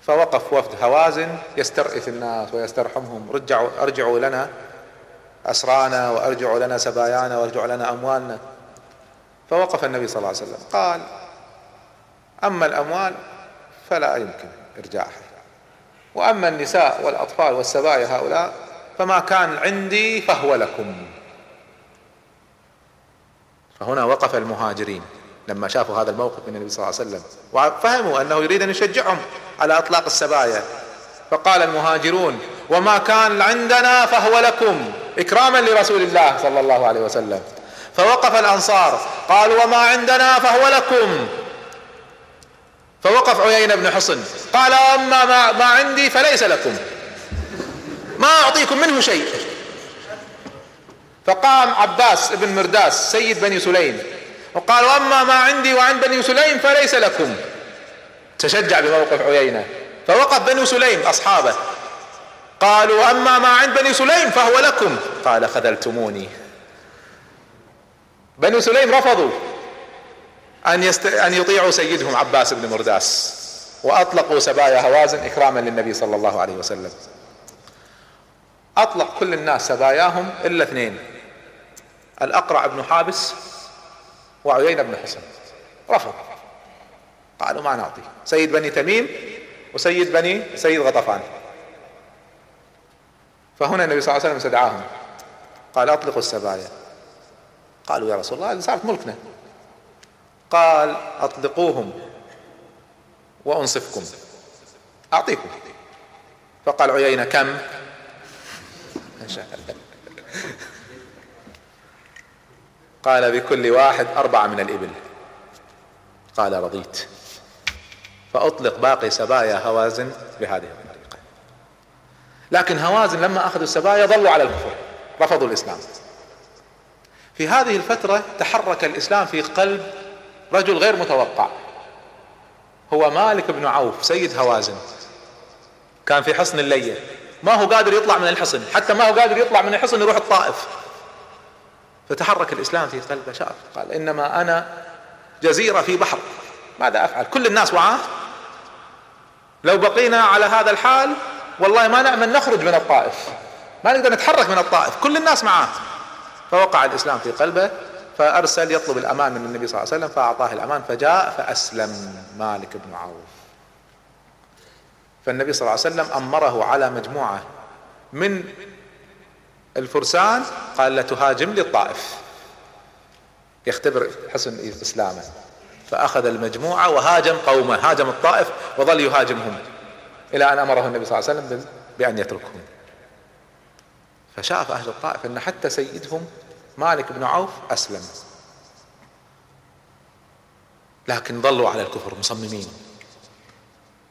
فوقف وفد هوازن يسترئف الناس ويسترحمهم. رجعوا أرجعوا لنا أسرانا وأرجعوا لنا سبايانا وأرجعوا لنا أموالنا. فوقف النبي صلى الله عليه وسلم. قال أما الأموال فلا يمكن إرجاعها. وأما النساء والأطفال والسبايا هؤلاء فما كان عندي فهو لكم. فهنا وقف المهاجرين لما شافوا هذا الموقف من النبي صلى الله عليه وسلم وفهموا أنه يريد أن يشجعهم على إطلاق السبايا. فقال المهاجرون وما كان عندنا فهو لكم. إكراما لرسول الله صلى الله عليه وسلم. فوقف الأنصار قالوا وما عندنا فهو لكم. فوقف عيينة بن حصن قال أما ما, ما عندي فليس لكم. ما أعطيكم منه شيء. فقام عباس بن مرداس سيد بني سليم وقال وأما ما عندي وعند بني سليم فليس لكم. تشجع بموقف عيينة. فوقف بني سليم أصحابه. قالوا أما ما عند بني سليم فهو لكم. قال خذلتموني. بني سليم رفضوا أن, يست... أن يطيعوا سيدهم عباس بن مرداس وأطلقوا سبايا هوازن إكراما للنبي صلى الله عليه وسلم. اطلق كل الناس سباياهم إلا اثنين. الأقرع بن حابس وعيينة بن حسن. رفض. قالوا ما نعطي. سيد بني تميم وسيد بني سيد غطفان. فهنا النبي صلى الله عليه وسلم استدعاهم. قال أطلقوا السبايا. قالوا يا رسول الله صارت ملكنا. قال أطلقوهم وأنصفكم. أعطيكم. فقال عيينة كم؟ (laughs) قال بكل واحد أربعة من الإبل. قال رضيت. فأطلق باقي سبايا هوازن بهذه الطريقة. لكن هوازن لما أخذوا السبايا ظلوا على الكفر رفضوا الإسلام. في هذه الفترة تحرك الإسلام في قلب رجل غير متوقع. هو مالك بن عوف سيد هوازن. كان في حصن اللية ما هو قادر يطلع من الحصن. حتى ما هو قادر يطلع من الحصن يروح الطائف. فتحرك الإسلام في قلبه شاف قال إنما أنا جزيرة في بحر. ماذا أفعل؟ كل الناس وعاة؟ لو بقينا على هذا الحال والله ما نأمن نخرج من الطائف. ما نقدر نتحرك من الطائف. كل الناس معاة. فوقع الإسلام في قلبه فأرسل يطلب الأمان من النبي صلى الله عليه وسلم فأعطاه الأمان فجاء فأسلم. مالك بن عوف. فالنبي صلى الله عليه وسلم أمره على مجموعة. من الفرسان قال لا تهاجم للطائف. يختبر حسن إسلامه. فأخذ المجموعة وهاجم قومه هاجم الطائف وظل يهاجمهم. إلى أن أمره النبي صلى الله عليه وسلم بأن يتركهم. فشاف أهل الطائف أن حتى سيدهم مالك بن عوف أسلم. لكن ظلوا على الكفر مصممين.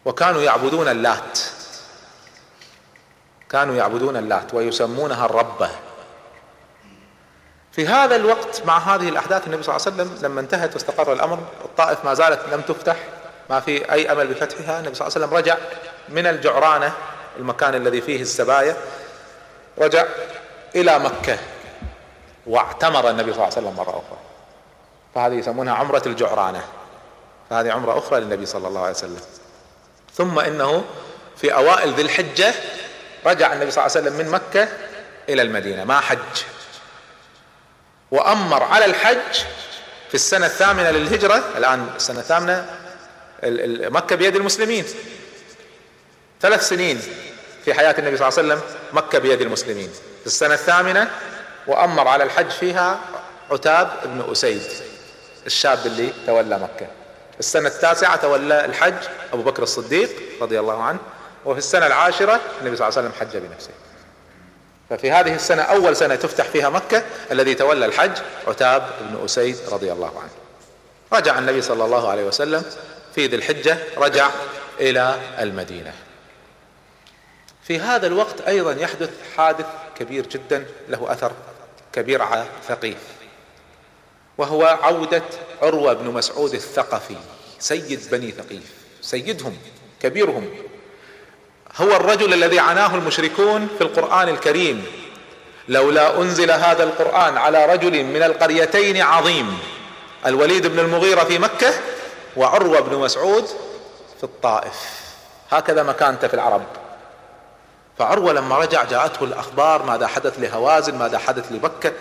وكانوا يعبدون اللات. كانوا يعبدون اللات ويسمونها الربة. في هذا الوقت مع هذه الأحداث النبي صلى الله عليه وسلم لما انتهت واستقر الأمر الطائف ما زالت لم تفتح ما في أي أمل بفتحها النبي صلى الله عليه وسلم رجع من الجعرانة المكان الذي فيه السبايا رجع إلى مكة واعتمر النبي صلى الله عليه وسلم مرة أخرى. فهذه يسمونها عمرة الجعرانة. فهذه عمرة أخرى للنبي صلى الله عليه وسلم. ثم إنه في أوائل ذي الحجة رجع النبي صلى الله عليه وسلم من مكة إلى المدينة ما حج. وأمر على الحج في السنة الثامنة للهجرة الآن السنة الثامنة مكة بيد المسلمين. ثلاث سنين في حياة النبي صلى الله عليه وسلم مكة بيد المسلمين. في السنة الثامنة وأمر على الحج فيها عتاب بن أسيد الشاب اللي تولى مكة. السنة التاسعة تولى الحج أبو بكر الصديق رضي الله عنه وفي السنة العاشرة النبي صلى الله عليه وسلم حج بنفسه. ففي هذه السنة أول سنة تفتح فيها مكة الذي تولى الحج عتاب بن أسيد رضي الله عنه. رجع النبي صلى الله عليه وسلم في ذي الحجة رجع إلى المدينة. في هذا الوقت أيضا يحدث حادث كبير جدا له أثر كبير على ثقيف وهو عودة عروة بن مسعود الثقفي سيد بني ثقيف سيدهم كبيرهم. هو الرجل الذي عناه المشركون في القرآن الكريم. لولا أنزل هذا القرآن على رجل من القريتين عظيم الوليد بن المغيرة في مكة وعروة بن مسعود في الطائف. هكذا مكانته في العرب. فعروة لما رجع جاءته الأخبار ماذا حدث لهوازن ماذا حدث لمكة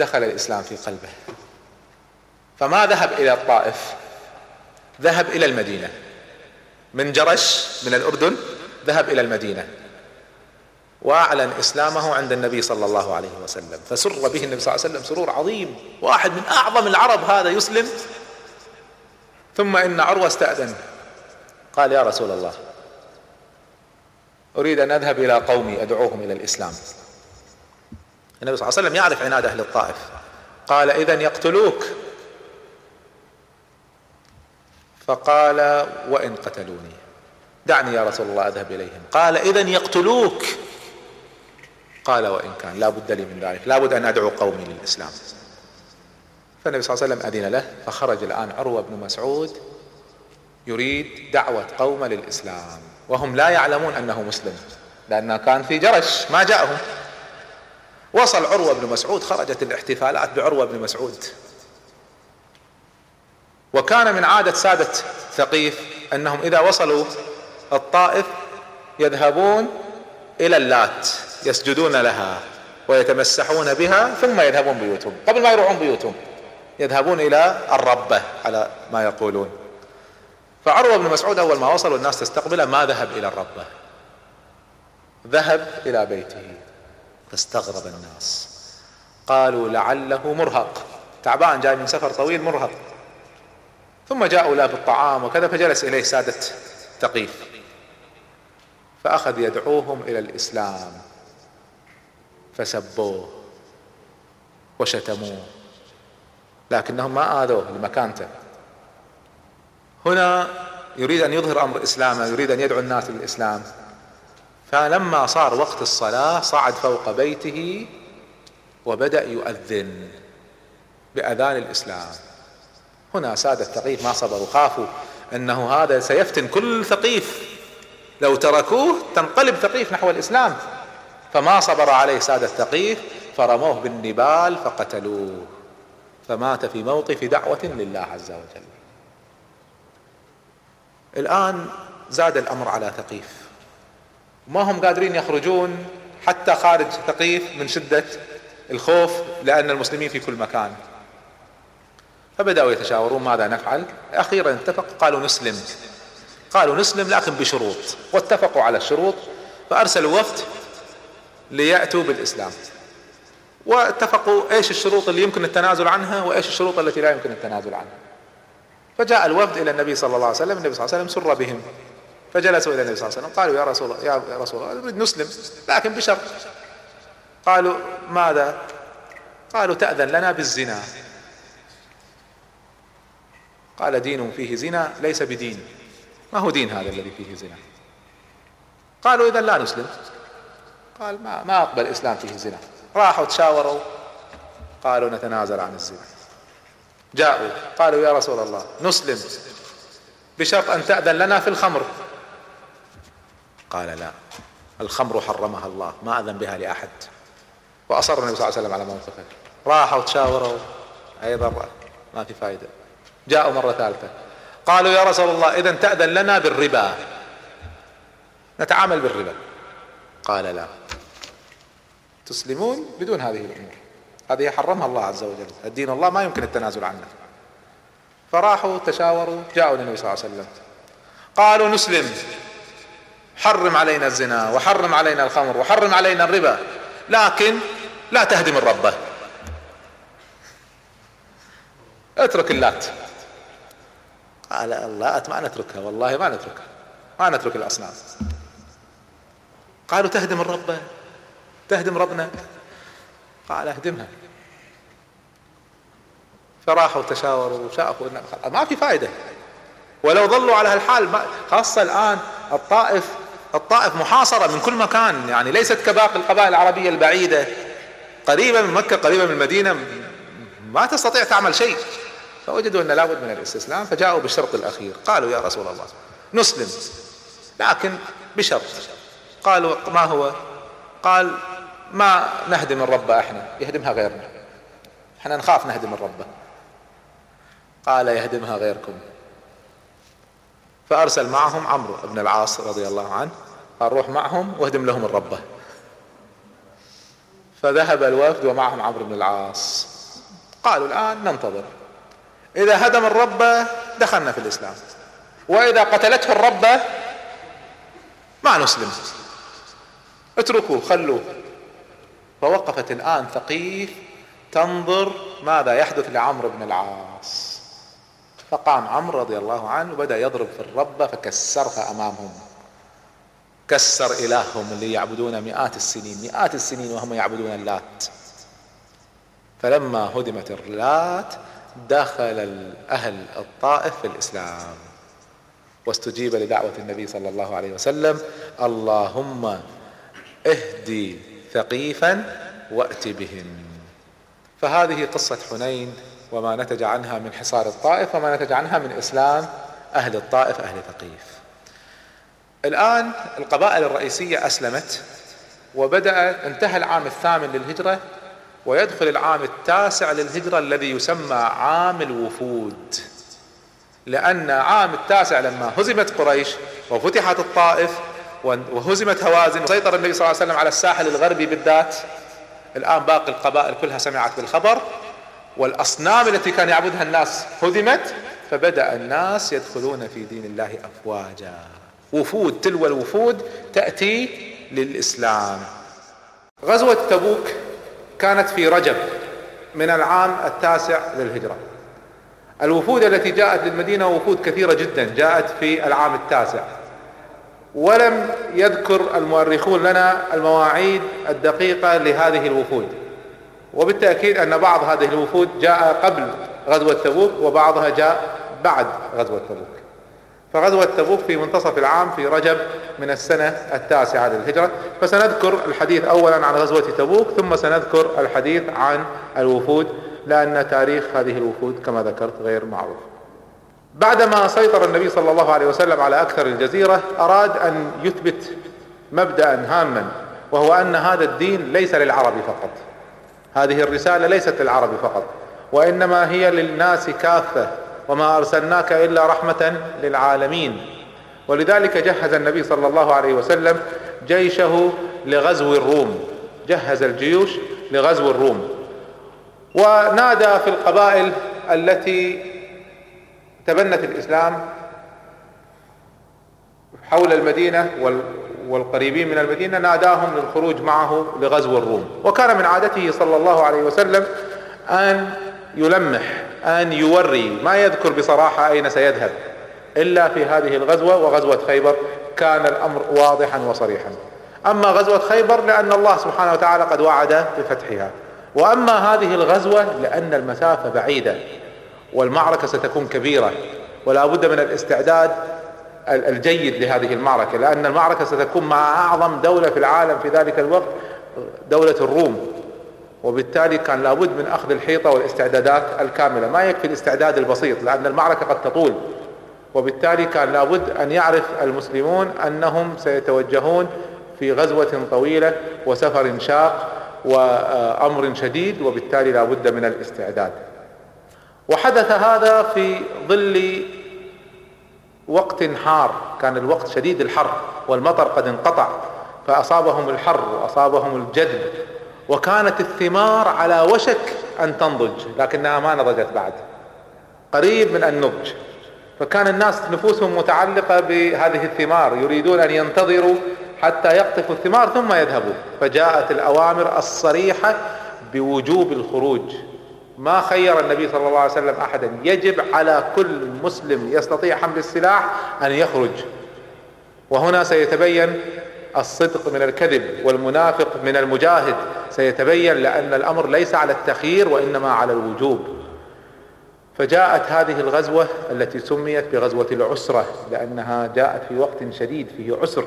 دخل الإسلام في قلبه. فما ذهب إلى الطائف ذهب إلى المدينة. من جرش من الأردن ذهب إلى المدينة. وأعلن إسلامه عند النبي صلى الله عليه وسلم. فسر به النبي صلى الله عليه وسلم سرور عظيم. واحد من أعظم العرب هذا يسلم. ثم إن عروة استأذن. قال يا رسول الله أريد أن أذهب إلى قومي أدعوهم إلى الإسلام. النبي صلى الله عليه وسلم يعرف عناد أهل الطائف. قال اذا يقتلوك. فقال وإن قتلوني. دعني يا رسول الله أذهب إليهم. قال اذا يقتلوك. قال وإن كان. لا بد لي من ذلك. لا بد أن أدعو قومي للإسلام. فالنبي صلى الله عليه وسلم أذن له. فخرج الآن عروة بن مسعود يريد دعوة قومه للإسلام. وهم لا يعلمون أنه مسلم. لأنه كان في جرش. ما جاءهم. وصل عروة بن مسعود خرجت الاحتفالات بعروة بن مسعود. وكان من عادة سادة ثقيف أنهم إذا وصلوا الطائف يذهبون إلى اللات يسجدون لها ويتمسحون بها ثم يذهبون بيوتهم. قبل ما يروحون بيوتهم يذهبون إلى الربة على ما يقولون. فعروة بن مسعود أول ما وصل والناس تستقبله ما ذهب إلى الربة ذهب إلى بيته. فاستغرب الناس. قالوا لعله مرهق. تعبان جاي من سفر طويل مرهق. ثم جاءوا له بالطعام وكذا فجلس إليه سادة ثقيف. فأخذ يدعوهم إلى الإسلام. فسبوه وشتموه. لكنهم ما آذوه لمكانته. هنا يريد أن يظهر أمر إسلامه يريد أن يدعو الناس للإسلام. فلما صار وقت الصلاة صعد فوق بيته وبدأ يؤذن بأذان الإسلام. هنا سادة ثقيف ما صبروا خافوا أنه هذا سيفتن كل ثقيف. لو تركوه تنقلب ثقيف نحو الإسلام. فما صبر عليه سادة ثقيف فرموه بالنبال فقتلوه. فمات في موقف دعوة لله عز وجل. الآن زاد الأمر على ثقيف. ما هم قادرين يخرجون حتى خارج ثقيف من شدة الخوف لأن المسلمين في كل مكان. فبدأوا يتشاورون ماذا نفعل؟ أخيرا اتفقوا قالوا نسلم. قالوا نسلم لكن بشروط. واتفقوا على الشروط فأرسلوا وفد ليأتوا بالإسلام. واتفقوا إيش الشروط اللي يمكن التنازل عنها وإيش الشروط التي لا يمكن التنازل عنها. فجاء الوفد إلى النبي صلى الله عليه وسلم النبي صلى الله عليه وسلم سر بهم. فجلسوا إلى النبي صلى الله عليه وسلم. قالوا يا رسول الله يا رسول الله نريد نسلم لكن بشرط. قالوا ماذا؟ قالوا تأذن لنا بالزنا. قال دين فيه زنا ليس بدين. ما هو دين هذا الذي فيه زنا؟ قالوا اذا لا نسلم. قال ما ما أقبل الاسلام فيه زنا. راحوا تشاوروا. قالوا نتنازل عن الزنا. جاءوا. قالوا يا رسول الله نسلم. بشرط أن تأذن لنا في الخمر. قال لا. الخمر حرمها الله ما أذن بها لأحد. وأصر النبي صلى الله عليه وسلم على موقفه. راحوا تشاوروا أيضا ما في فائده جاءوا مرة ثالثة. قالوا يا رسول الله اذا تأذن لنا بالربا. نتعامل بالربا. قال لا. تسلمون بدون هذه الأمور. هذه حرمها الله عز وجل. الدين الله ما يمكن التنازل عنه. فراحوا تشاوروا جاءوا للنبي صلى الله عليه وسلم. قالوا نسلم. حرم علينا الزنا وحرم علينا الخمر وحرم علينا الربا لكن لا تهدم الربة اترك اللات. قال اللات ما نتركها والله ما نتركها ما نترك الأصنام. قالوا تهدم الربة تهدم ربنا. قال اهدمها. فراحوا تشاوروا وشافوا ما في فائدة ولو ظلوا على هالحال خاصة الآن الطائف الطائف محاصرة من كل مكان يعني ليست كباقي القبائل العربية البعيدة. قريبة من مكة قريبة من المدينة ما تستطيع تعمل شيء. فوجدوا أن لابد من الاستسلام فجاءوا بالشرط الأخير. قالوا يا رسول الله نسلم. لكن بشرط. قالوا ما هو؟ قال ما نهدم الرب إحنا يهدمها غيرنا. إحنا نخاف نهدم الرب قال يهدمها غيركم. فأرسل معهم عمرو بن العاص رضي الله عنه قال روح معهم واهدم لهم الربة. فذهب الوفد ومعهم عمرو بن العاص. قالوا الآن ننتظر. إذا هدم الربة دخلنا في الإسلام. وإذا قتلته الربة ما نسلم. اتركوه خلوه. فوقفت الآن ثقيف تنظر ماذا يحدث لعمرو بن العاص. فقام عمرو رضي الله عنه وبدأ يضرب في الربة فكسرها أمامهم. كسر إلههم اللي يعبدون مئات السنين. مئات السنين وهم يعبدون اللات. فلما هدمت اللات دخل أهل الطائف في الإسلام. واستجيب لدعوة النبي صلى الله عليه وسلم اللهم اهدي ثقيفا وأت بهم. فهذه قصة حنين وما نتج عنها من حصار الطائف وما نتج عنها من إسلام أهل الطائف أهل ثقيف. الآن القبائل الرئيسية أسلمت وبدأ انتهى العام الثامن للهجرة ويدخل العام التاسع للهجرة الذي يسمى عام الوفود. لأن عام التاسع لما هزمت قريش وفتحت الطائف وهزمت هوازن وسيطر النبي صلى الله عليه وسلم على الساحل الغربي بالذات الآن باقي القبائل كلها سمعت بالخبر والأصنام التي كان يعبدها الناس هدمت فبدأ الناس يدخلون في دين الله أفواجا. وفود تلو الوفود تأتي للإسلام. غزوة تبوك كانت في رجب من العام التاسع للهجرة. الوفود التي جاءت للمدينة وفود كثيرة جدا جاءت في العام التاسع. ولم يذكر المؤرخون لنا المواعيد الدقيقة لهذه الوفود. وبالتأكيد أن بعض هذه الوفود جاء قبل غزوة تبوك وبعضها جاء بعد غزوة تبوك. فغزوة تبوك في منتصف العام في رجب من السنة التاسعة للهجرة فسنذكر الحديث أولا عن غزوة تبوك ثم سنذكر الحديث عن الوفود لأن تاريخ هذه الوفود كما ذكرت غير معروف. بعدما سيطر النبي صلى الله عليه وسلم على أكثر الجزيرة أراد أن يثبت مبدأ هاما وهو أن هذا الدين ليس للعرب فقط. هذه الرسالة ليست للعرب فقط وإنما هي للناس كافة وما أرسلناك إلا رحمة للعالمين. ولذلك جهز النبي صلى الله عليه وسلم جيشه لغزو الروم جهز الجيوش لغزو الروم. ونادى في القبائل التي تبنت الإسلام حول المدينة والقريبين من المدينة ناداهم للخروج معه لغزو الروم. وكان من عادته صلى الله عليه وسلم أن يلمح أن يوري ما يذكر بصراحة أين سيذهب إلا في هذه الغزوة وغزوة خيبر. كان الأمر واضحا وصريحا. أما غزوة خيبر لأن الله سبحانه وتعالى قد وعد بفتحها. وأما هذه الغزوة لأن المسافة بعيدة والمعركة ستكون كبيرة ولا بد من الاستعداد الجيد لهذه المعركة لأن المعركة ستكون مع أعظم دولة في العالم في ذلك الوقت دولة الروم. وبالتالي كان لابد من أخذ الحيطة والاستعدادات الكاملة. ما يكفي الاستعداد البسيط لأن المعركة قد تطول. وبالتالي كان لابد أن يعرف المسلمون أنهم سيتوجهون في غزوة طويلة وسفر شاق وأمر شديد وبالتالي لابد من الاستعداد. وحدث هذا في ظل وقت حار كان الوقت شديد الحر والمطر قد انقطع فأصابهم الحر وأصابهم الجدب وكانت الثمار على وشك أن تنضج لكنها ما نضجت بعد قريب من النضج فكان الناس نفوسهم متعلقة بهذه الثمار يريدون أن ينتظروا حتى يقطفوا الثمار ثم يذهبوا فجاءت الأوامر الصريحة بوجوب الخروج. ما خير النبي صلى الله عليه وسلم أحدا يجب على كل مسلم يستطيع حمل السلاح أن يخرج. وهنا سيتبين الصدق من الكذب والمنافق من المجاهد. سيتبين لأن الأمر ليس على التخيير وإنما على الوجوب. فجاءت هذه الغزوة التي سميت بغزوة العسرة لأنها جاءت في وقت شديد فيه عسر.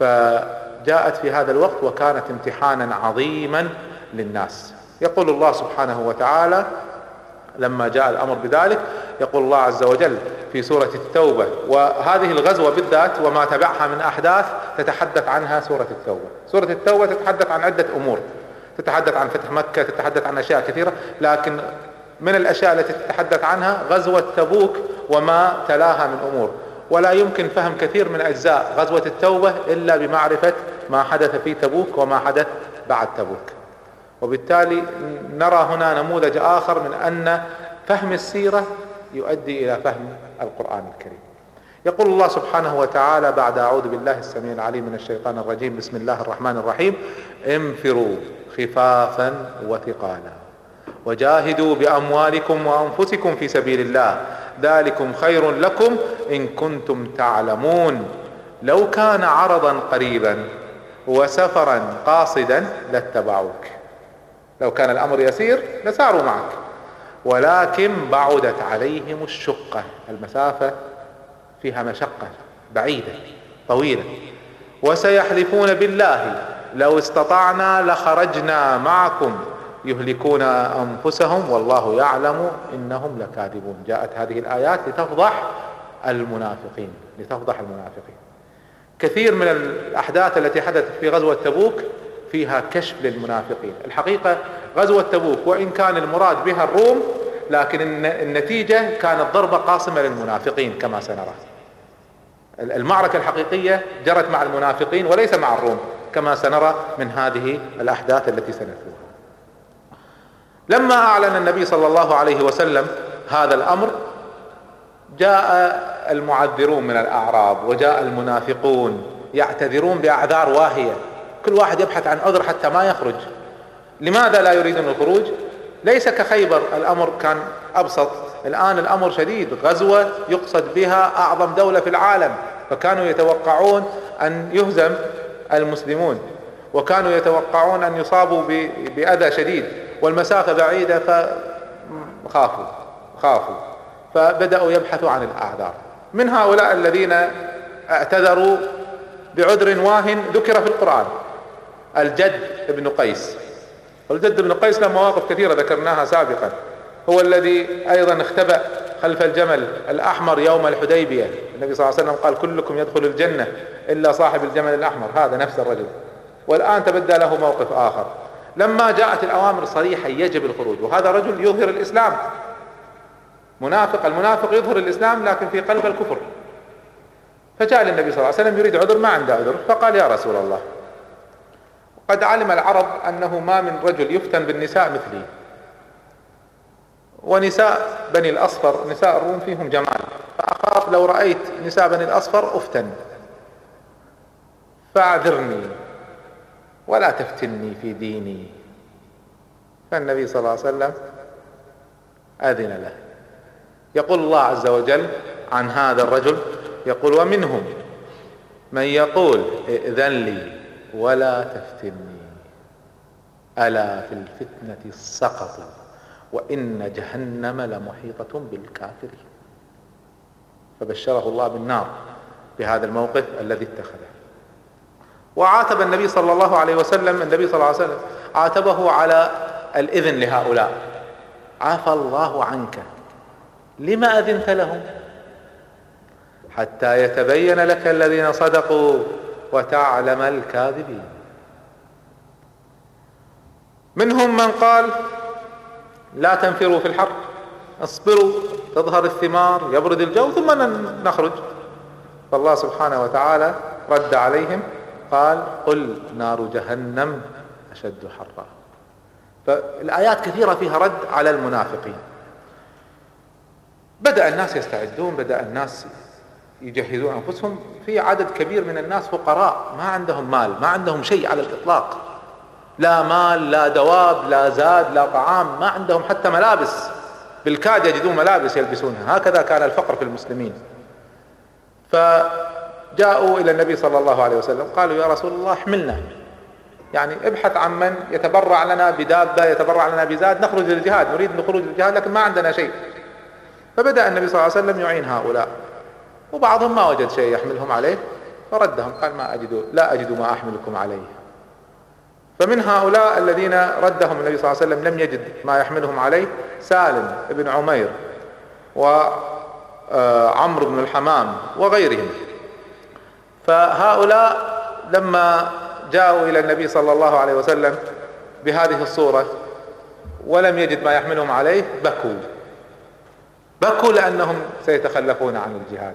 فجاءت في هذا الوقت وكانت امتحانا عظيما للناس. يقول الله سبحانه وتعالى لما جاء الأمر بذلك يقول الله عز وجل في سورة التوبة وهذه الغزوة بالذات وما تبعها من أحداث تتحدث عنها سورة التوبة. سورة التوبة تتحدث عن عدة أمور تتحدث عن فتح مكة تتحدث عن أشياء كثيرة لكن من الأشياء التي تتحدث عنها غزوة تبوك وما تلاها من أمور. ولا يمكن فهم كثير من أجزاء غزوة التوبة إلا بمعرفة ما حدث في تبوك وما حدث بعد تبوك. وبالتالي نرى هنا نموذج آخر من أن فهم السيرة يؤدي إلى فهم القرآن الكريم. يقول الله سبحانه وتعالى بعد أعوذ بالله السميع العليم من الشيطان الرجيم بسم الله الرحمن الرحيم. انفروا خفافا وثقالا وجاهدوا بأموالكم وأنفسكم في سبيل الله. ذلكم خير لكم إن كنتم تعلمون. لو كان عرضا قريبا وسفرا قاصدا لاتبعوك. لو كان الأمر يسير لساروا معك. ولكن بعدت عليهم الشقة. المسافة فيها مشقة بعيدة طويلة. وسيحلفون بالله لو استطعنا لخرجنا معكم. يهلكون أنفسهم والله يعلم إنهم لكاذبون. جاءت هذه الآيات لتفضح المنافقين لتفضح المنافقين. كثير من الأحداث التي حدثت في غزوة تبوك فيها كشف للمنافقين. الحقيقة غزوة تبوك وإن كان المراد بها الروم لكن النتيجة كانت ضربة قاصمة للمنافقين كما سنرى. المعركة الحقيقية جرت مع المنافقين وليس مع الروم كما سنرى من هذه الأحداث التي سنتلوها لما أعلن النبي صلى الله عليه وسلم هذا الأمر جاء المعذرون من الأعراب وجاء المنافقون يعتذرون بأعذار واهية. كل واحد يبحث عن عذر حتى ما يخرج. لماذا لا يريدون الخروج؟ ليس كخيبر الأمر كان أبسط. الآن الأمر شديد. غزوة يقصد بها أعظم دولة في العالم. فكانوا يتوقعون أن يهزم المسلمون. وكانوا يتوقعون أن يصابوا بأذى شديد. والمسافة بعيدة فخافوا. خافوا. فبدأوا يبحثوا عن الأعذار. من هؤلاء الذين اعتذروا بعذر واهن ذكر في القرآن. الجد ابن قيس. والجد بن قيس له مواقف كثيرة ذكرناها سابقا. هو الذي أيضا اختبأ خلف الجمل الأحمر يوم الحديبية. النبي صلى الله عليه وسلم قال كلكم يدخل الجنة إلا صاحب الجمل الأحمر. هذا نفس الرجل. والآن تبدى له موقف آخر. لما جاءت الأوامر صريحة يجب الخروج. وهذا رجل يظهر الإسلام. منافق المنافق يظهر الإسلام لكن في قلب الكفر. فجاء للنبي صلى الله عليه وسلم يريد عذر ما عنده عذر؟ فقال يا رسول الله قد علم العرب أنه ما من رجل يفتن بالنساء مثلي. ونساء بني الأصفر نساء الروم فيهم جمال. فأخاف لو رأيت نساء بني الأصفر أفتن. فاعذرني ولا تفتني في ديني. فالنبي صلى الله عليه وسلم أذن له. يقول الله عز وجل عن هذا الرجل يقول ومنهم من يقول ائذن لي ولا تفتني. ألا في الفتنة سقطوا وإن جهنم لمحيطة بالكافرين. فبشره الله بالنار بهذا الموقف الذي اتخذه. وعاتب النبي صلى الله عليه وسلم النبي صلى الله عليه وسلم عاتبه على الإذن لهؤلاء. عفى الله عنك. لما أذنت لهم؟ حتى يتبين لك الذين صدقوا. وتعلم الكاذبين. منهم من قال لا تنفروا في الحر اصبروا تظهر الثمار يبرد الجو ثم نخرج. فالله سبحانه وتعالى رد عليهم قال قل نار جهنم أشد حرا. فالآيات كثيرة فيها رد على المنافقين. بدأ الناس يستعدون بدأ الناس يجهزون أنفسهم. في عدد كبير من الناس فقراء ما عندهم مال ما عندهم شيء على الإطلاق. لا مال لا دواب لا زاد لا طعام ما عندهم حتى ملابس. بالكاد يجدون ملابس يلبسونها. هكذا كان الفقر في المسلمين. فجاءوا إلى النبي صلى الله عليه وسلم قالوا يا رسول الله احملنا. يعني ابحث عن من يتبرع لنا بدابة يتبرع لنا بزاد نخرج للجهاد. نريد الخروج للجهاد لكن ما عندنا شيء. فبدأ النبي صلى الله عليه وسلم يعين هؤلاء. وبعضهم ما وجد شيء يحملهم عليه فردهم قال ما أجد لا أجد ما أحملكم عليه. فمن هؤلاء الذين ردهم النبي صلى الله عليه وسلم لم يجد ما يحملهم عليه سالم بن عمير وعمرو بن الحمام وغيرهم. فهؤلاء لما جاءوا إلى النبي صلى الله عليه وسلم بهذه الصورة ولم يجد ما يحملهم عليه بكوا. بكوا لأنهم سيتخلفون عن الجهاد.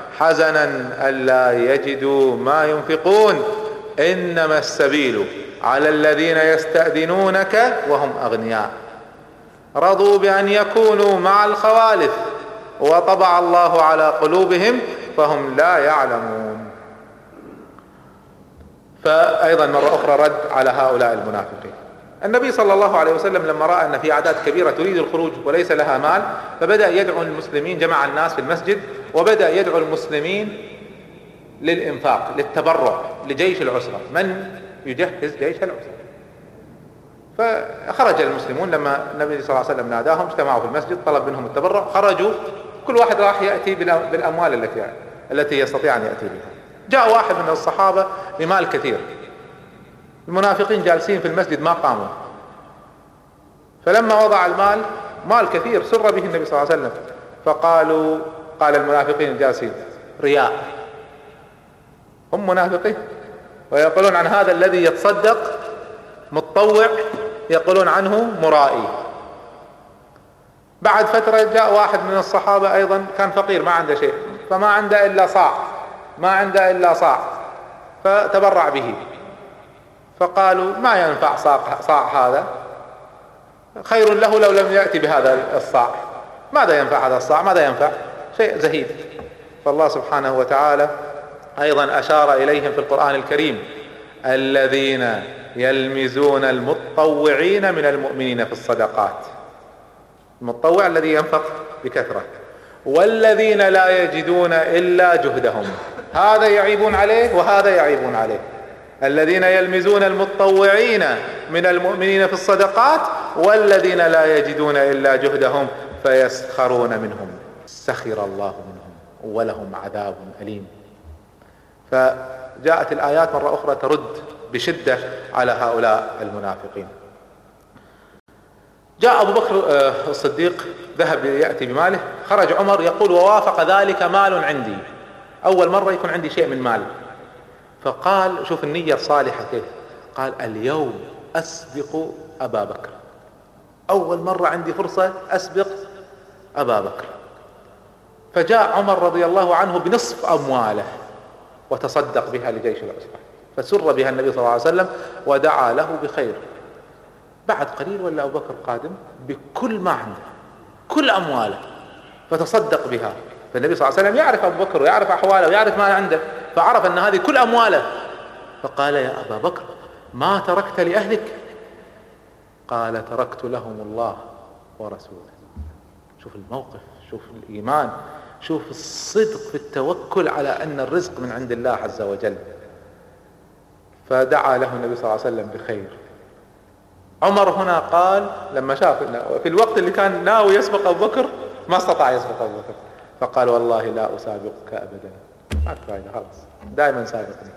حزنا ألا يجدوا ما ينفقون. إنما السبيل على الذين يستأذنونك وهم أغنياء. رضوا بأن يكونوا مع الخوالف وطبع الله على قلوبهم فهم لا يعلمون. فايضا مرة أخرى رد على هؤلاء المنافقين. النبي صلى الله عليه وسلم لما رأى أن في أعداد كبيرة تريد الخروج وليس لها مال فبدأ يدعو المسلمين جمع الناس في المسجد وبدأ يدعو المسلمين للإنفاق للتبرع لجيش العسرة. من يجهز جيش العسرة؟ فخرج المسلمون لما النبي صلى الله عليه وسلم ناداهم اجتمعوا في المسجد طلب منهم التبرع خرجوا. كل واحد راح يأتي بالأموال التي التي يستطيع أن يأتي بها. جاء واحد من الصحابة بمال كثير. المنافقين جالسين في المسجد ما قاموا. فلما وضع المال مال كثير سر به النبي صلى الله عليه وسلم. فقالوا قال المنافقين الجالسين رياء. هم منافقين. ويقولون عن هذا الذي يتصدق متطوع يقولون عنه مرائي. بعد فترة جاء واحد من الصحابة أيضا كان فقير ما عنده شيء. فما عنده إلا صاع ما عنده إلا صاع. فتبرع به. فقالوا ما ينفع صاع, صاع هذا. خير له لو لم يأتي بهذا الصاع. ماذا ينفع هذا الصاع؟ ماذا ينفع؟ شيء زهيد. فالله سبحانه وتعالى أيضا أشار إليهم في القرآن الكريم. الذين يلمزون المتطوعين من المؤمنين في الصدقات. المتطوع الذي ينفق بكثرة. والذين لا يجدون إلا جهدهم. هذا يعيبون عليه وهذا يعيبون عليه. الذين يلمزون المتطوعين من المؤمنين في الصدقات والذين لا يجدون إلا جهدهم فيسخرون منهم. سخر الله منهم ولهم عذاب أليم. فجاءت الآيات مرة أخرى ترد بشدة على هؤلاء المنافقين. جاء أبو بكر آه، الصديق ذهب يأتي بماله. خرج عمر يقول ووافق ذلك مال عندي. أول مرة يكون عندي شيء من مال. فقال شوف النية الصالحة كيف. قال اليوم أسبق أبا بكر. أول مرة عندي فرصة أسبق أبا بكر. فجاء عمر رضي الله عنه بنصف أمواله وتصدق بها لجيش العسرة فسر بها النبي صلى الله عليه وسلم ودعا له بخير. بعد قليل ولا أبو بكر قادم بكل ما عنده كل أمواله فتصدق بها. فالنبي صلى الله عليه وسلم يعرف أبو بكر ويعرف أحواله ويعرف ما عنده. فعرف أن هذه كل أمواله. فقال يا أبا بكر ما تركت لأهلك؟ قال تركت لهم الله ورسوله. شوف الموقف شوف الإيمان شوف الصدق في التوكل على أن الرزق من عند الله عز وجل. فدعا له النبي صلى الله عليه وسلم بخير. عمر هنا قال لما شاف في الوقت اللي كان ناوي يسبق أبو بكر ما استطاع يسبق أبو بكر. فقال والله لا أسابقك ابدا. ما فائده خلاص. دائما سابقني.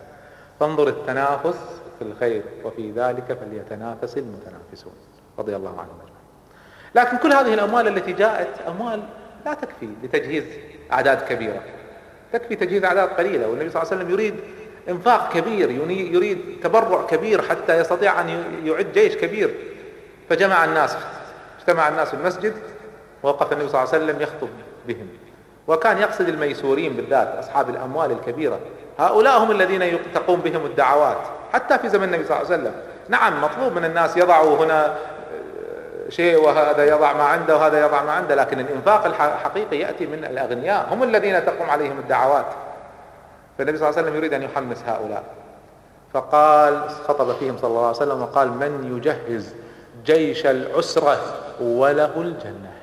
فانظر التنافس في الخير وفي ذلك فليتنافس المتنافسون. رضي الله عنهم. لكن كل هذه الأموال التي جاءت أموال لا تكفي لتجهيز أعداد كبيرة. تكفي تجهيز أعداد قليلة. والنبي صلى الله عليه وسلم يريد إنفاق كبير يريد تبرع كبير حتى يستطيع أن يعد جيش كبير. فجمع الناس اجتمع الناس في المسجد ووقف النبي صلى الله عليه وسلم يخطب بهم. وكان يقصد الميسورين بالذات أصحاب الأموال الكبيرة. هؤلاء هم الذين تقوم بهم الدعوات حتى في زمن النبي صلى الله عليه وسلم. نعم مطلوب من الناس يضعوا هنا آه، شيء وهذا يضع ما عنده وهذا يضع ما عنده لكن الإنفاق الحقيقي يأتي من الأغنياء. هم الذين تقوم عليهم الدعوات. فالنبي صلى الله عليه وسلم يريد أن يحمس هؤلاء. فقال خطب فيهم صلى الله عليه وسلم وقال من يجهز جيش العسرة وله الجنة؟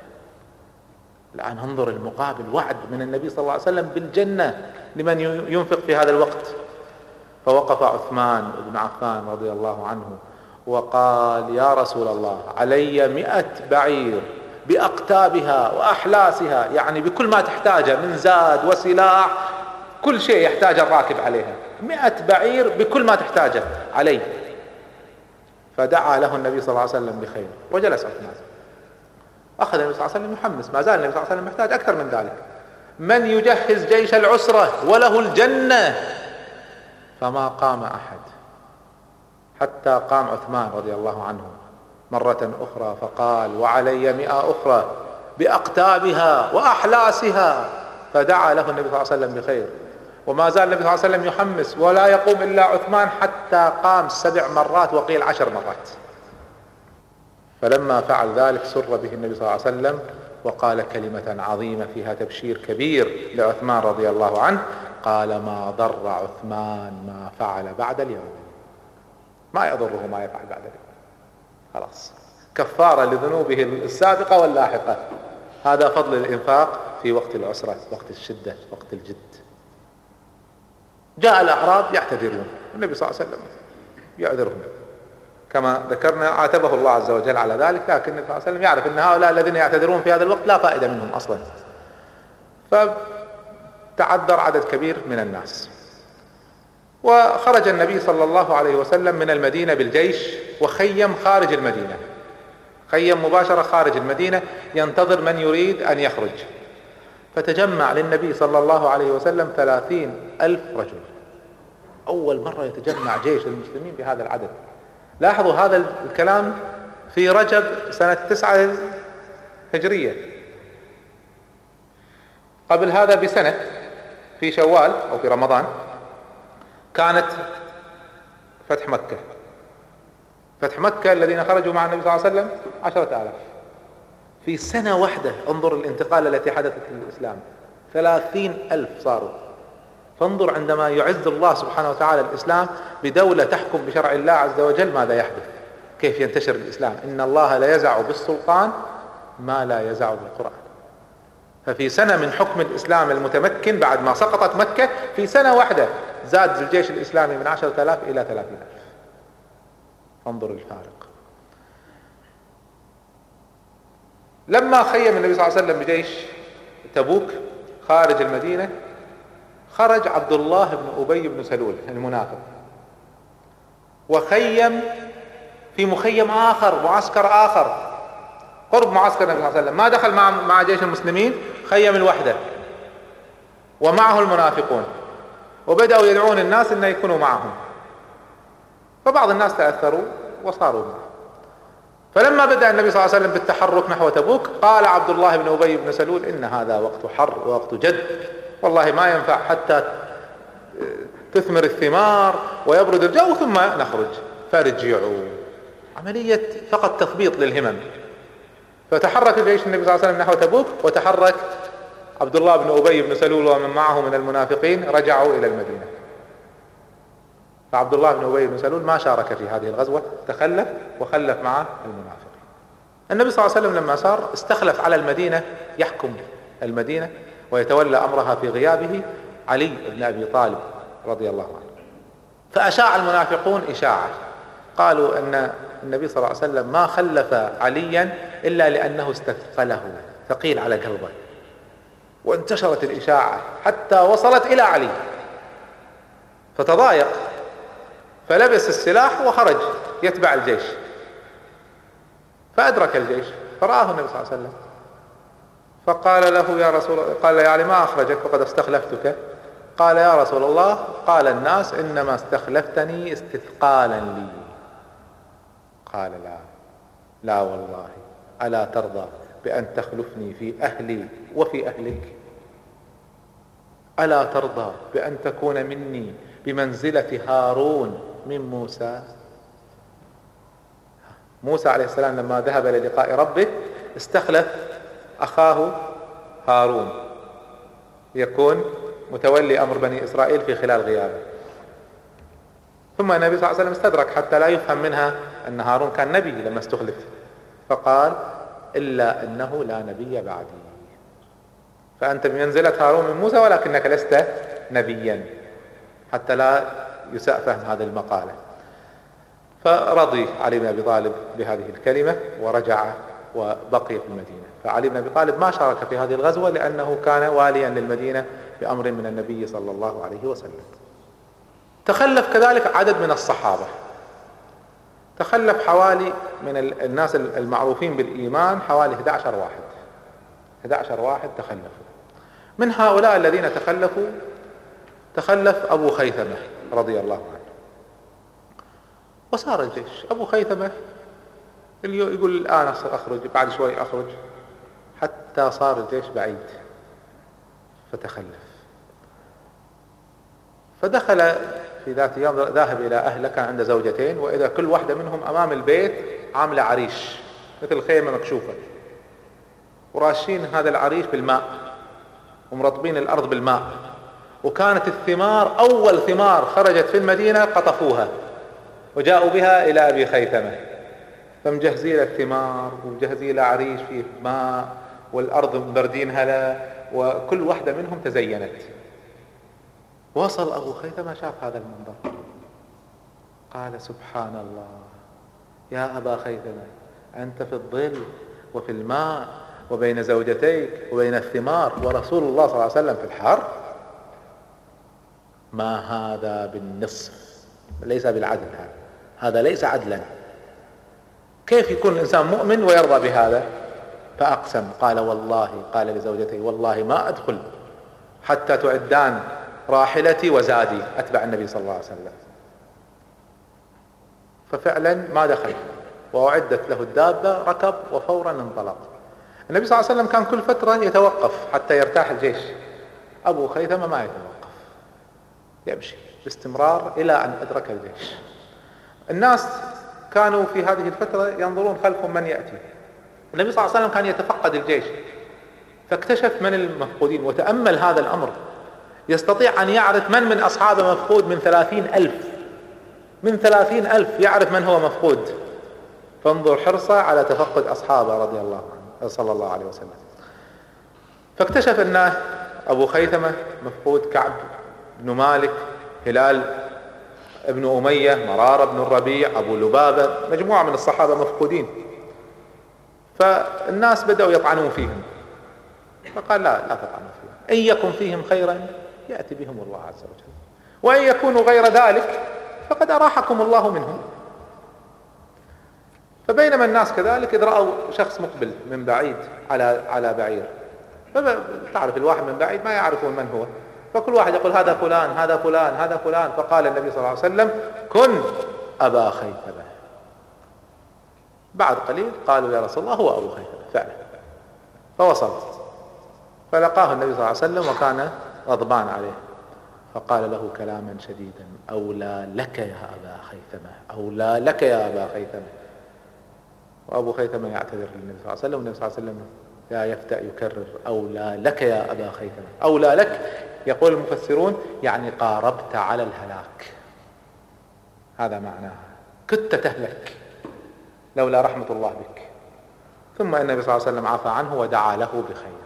الآن انظر المقابل وعد من النبي صلى الله عليه وسلم بالجنة لمن ينفق في هذا الوقت. فوقف عثمان بن عفان رضي الله عنه وقال يا رسول الله علي مئة بعير بأقتابها وأحلاسها يعني بكل ما تحتاجه من زاد وسلاح كل شيء يحتاج الراكب عليها. مئة بعير بكل ما تحتاجه عليه فدعا له النبي صلى الله عليه وسلم بخير وجلس عثمان. أخذ النبي صلى الله عليه وسلم يحمس. ما زال النبي صلى الله عليه وسلم محتاج أكثر من ذلك. من يجهز جيش العسرة وله الجنة فما قام أحد. حتى قام عثمان رضي الله عنه مرة أخرى فقال وعلي مئة أخرى بأقتابها وأحلاسها. فدعا له النبي صلى الله عليه وسلم بخير. وما زال النبي صلى الله عليه وسلم يحمس. ولا يقوم إلا عثمان حتى قام سبع مرات وقيل عشر مرات. فلما فعل ذلك سر به النبي صلى الله عليه وسلم وقال كلمة عظيمة فيها تبشير كبير لعثمان رضي الله عنه قال ما ضر عثمان ما فعل بعد اليوم. ما يضره ما يفعل بعد اليوم. خلاص. كفارة لذنوبه السابقة واللاحقة. هذا فضل الإنفاق في وقت العسرة وقت الشدة وقت الجد. جاء الأعراب يعتذرون. النبي صلى الله عليه وسلم يعذرهم. كما ذكرنا عاتبه الله عز وجل على ذلك لكن النبي صلى الله عليه وسلم يعرف إن هؤلاء الذين يعتذرون في هذا الوقت لا فائدة منهم أصلا. فتعذر عدد كبير من الناس. وخرج النبي صلى الله عليه وسلم من المدينة بالجيش وخيم خارج المدينة. خيم مباشرة خارج المدينة ينتظر من يريد أن يخرج. فتجمع للنبي صلى الله عليه وسلم ثلاثين ألف رجل. أول مرة يتجمع جيش المسلمين بهذا العدد. لاحظوا هذا الكلام في رجب سنة تسعة هجرية. قبل هذا بسنة في شوال أو في رمضان كانت فتح مكة. فتح مكة الذين خرجوا مع النبي صلى الله عليه وسلم عشرة آلاف. في سنة واحدة انظر الانتقال التي حدثت للإسلام. ثلاثين ألف صاروا. فانظر عندما يعز الله سبحانه وتعالى الإسلام بدولة تحكم بشرع الله عز وجل ماذا يحدث؟ كيف ينتشر الإسلام؟ إن الله لا يزع بالسلطان ما لا يزع بالقرآن. ففي سنة من حكم الإسلام المتمكن بعد ما سقطت مكة في سنة واحدة زاد الجيش الإسلامي من عشرة آلاف إلى ثلاثين ألف. انظر الفارق. لما خيم النبي صلى الله عليه وسلم بجيش تبوك خارج المدينة خرج عبد الله بن أبي بن سلول المنافق. وخيم في مخيم آخر معسكر آخر. قرب معسكر النبي صلى الله عليه وسلم. ما دخل مع مع جيش المسلمين خيم الوحدة. ومعه المنافقون. وبدأوا يدعون الناس أن يكونوا معهم. فبعض الناس تأثروا وصاروا معه فلما بدأ النبي صلى الله عليه وسلم بالتحرك نحو تبوك قال عبد الله بن أبي بن سلول إن هذا وقت حر ووقت جد. والله ما ينفع حتى تثمر الثمار ويبرد الجو ثم نخرج. فارجعوا عملية فقط تثبيط للهمم. فتحرك جيش النبي صلى الله عليه وسلم نحو تبوك وتحرك عبد الله بن أبي بن سلول ومن معه من المنافقين رجعوا إلى المدينة. فعبد الله بن أبي بن سلول ما شارك في هذه الغزوة تخلف وخلف معه المنافقين. النبي صلى الله عليه وسلم لما سار استخلف على المدينة يحكم المدينة. ويتولى أمرها في غيابه علي بن أبي طالب رضي الله عنه. فأشاع المنافقون إشاعة. قالوا أن النبي صلى الله عليه وسلم ما خلف عليا إلا لأنه استثقله ثقيل على قلبه. وانتشرت الإشاعة حتى وصلت إلى علي. فتضايق. فلبس السلاح وخرج يتبع الجيش. فأدرك الجيش. فرآه النبي صلى الله عليه وسلم. فقال له يا رسول قال يا علي ما أخرجك فقد استخلفتك. قال يا رسول الله قال الناس إنما استخلفتني استثقالا لي. قال لا لا والله ألا ترضى بأن تخلفني في أهلي وفي أهلك؟ ألا ترضى بأن تكون مني بمنزلة هارون من موسى؟ موسى عليه السلام لما ذهب للقاء ربه استخلف أخاه هارون. يكون متولي أمر بني إسرائيل في خلال غيابه. ثم النبي صلى الله عليه وسلم استدرك حتى لا يفهم منها أن هارون كان نبي لما استخلف. فقال إلا أنه لا نبي بعدي. فأنت بمنزلة هارون من موسى ولكنك لست نبيا. حتى لا يساء فهم هذه المقالة. فرضي علي بن أبي طالب بهذه الكلمة ورجع وبقي في المدينة. فعلي بن أبي طالب ما شارك في هذه الغزوة لأنه كان واليا للمدينة بأمر من النبي صلى الله عليه وسلم. تخلف كذلك عدد من الصحابة. تخلف حوالي من الناس المعروفين بالإيمان حوالي 11 واحد. 11 واحد تخلفوا. من هؤلاء الذين تخلفوا؟ تخلف أبو خيثمة رضي الله عنه. وصار الجيش أبو خيثمة يقول الآن أخرج بعد شوي أخرج. حتى صار الجيش بعيد. فتخلف. فدخل في ذات يوم ذاهب إلى أهله كان عنده زوجتين وإذا كل واحدة منهم أمام البيت عاملة عريش مثل خيمة مكشوفة. وراشين هذا العريش بالماء ومرطبين الأرض بالماء. وكانت الثمار أول ثمار خرجت في المدينة قطفوها وجاءوا بها إلى أبي خيثمة. فمجهزين الثمار ومجهزين عريش فيه ماء. والأرض مبردينها له وكل واحدة منهم تزينت. وصل أبو خيثمة شاف هذا المنظر. قال سبحان الله يا أبا خيثمة أنت في الظل وفي الماء وبين زوجتيك وبين الثمار ورسول الله صلى الله عليه وسلم في الحر؟ ما هذا بالنصف؟ ليس بالعدل هذا. هذا ليس عدلا. كيف يكون الإنسان مؤمن ويرضى بهذا؟ فأقسم. قال والله قال لزوجته والله ما أدخل حتى تعدان راحلتي وزادي. أتبع النبي صلى الله عليه وسلم. ففعلا ما دخل. وأعدت له الدابة ركب وفورا انطلق. النبي صلى الله عليه وسلم كان كل فترة يتوقف حتى يرتاح الجيش. أبو خيثمة ما يتوقف. يمشي باستمرار إلى أن أدرك الجيش. الناس كانوا في هذه الفترة ينظرون خلفهم من يأتي. النبي صلى الله عليه وسلم كان يتفقد الجيش. فاكتشف من المفقودين وتأمل هذا الأمر. يستطيع أن يعرف من من أصحابه مفقود من ثلاثين ألف. من ثلاثين ألف يعرف من هو مفقود. فانظر حرصه على تفقد أصحابه رضي الله عنه صلى الله عليه وسلم. فاكتشف أن أبو خيثمة مفقود كعب بن مالك هلال ابن أمية مرارة بن الربيع أبو لبابة مجموعة من الصحابة مفقودين. فالناس بدأوا يطعنون فيهم. فقال لا لا تطعنوا فيهم. إن يكن فيهم خيرا يأتي بهم الله عز وجل. وإن يكونوا غير ذلك فقد أراحكم الله منهم. فبينما الناس كذلك إذ رأوا شخص مقبل من بعيد على على بعير. تعرف الواحد من بعيد ما يعرفون من هو. فكل واحد يقول هذا فلان هذا فلان هذا فلان. فقال النبي صلى الله عليه وسلم كن أبا خيثمة. بعد قليل قالوا يا رسول الله هو أبو خيثمة فعلا فوصل فلقاه النبي صلى الله عليه وسلم وكان غضبان عليه. فقال له كلاما شديدا أولى لك يا أبا خيثمة أولى لك يا أبا خيثمة. وأبو خيثمة يعتذر للنبي صلى الله عليه وسلم والنبي صلى الله عليه وسلم لا يفتأ يكرر أولى لك يا أبا خيثمة. أولى لك؟ يقول المفسرون يعني قاربت على الهلاك. هذا معناها كنت تهلك. لولا رحمة الله بك. ثم النبي صلى الله عليه وسلم عفى عنه ودعا له بخير.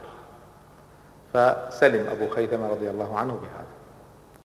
فسلم أبو خيثمة رضي الله عنه بهذا.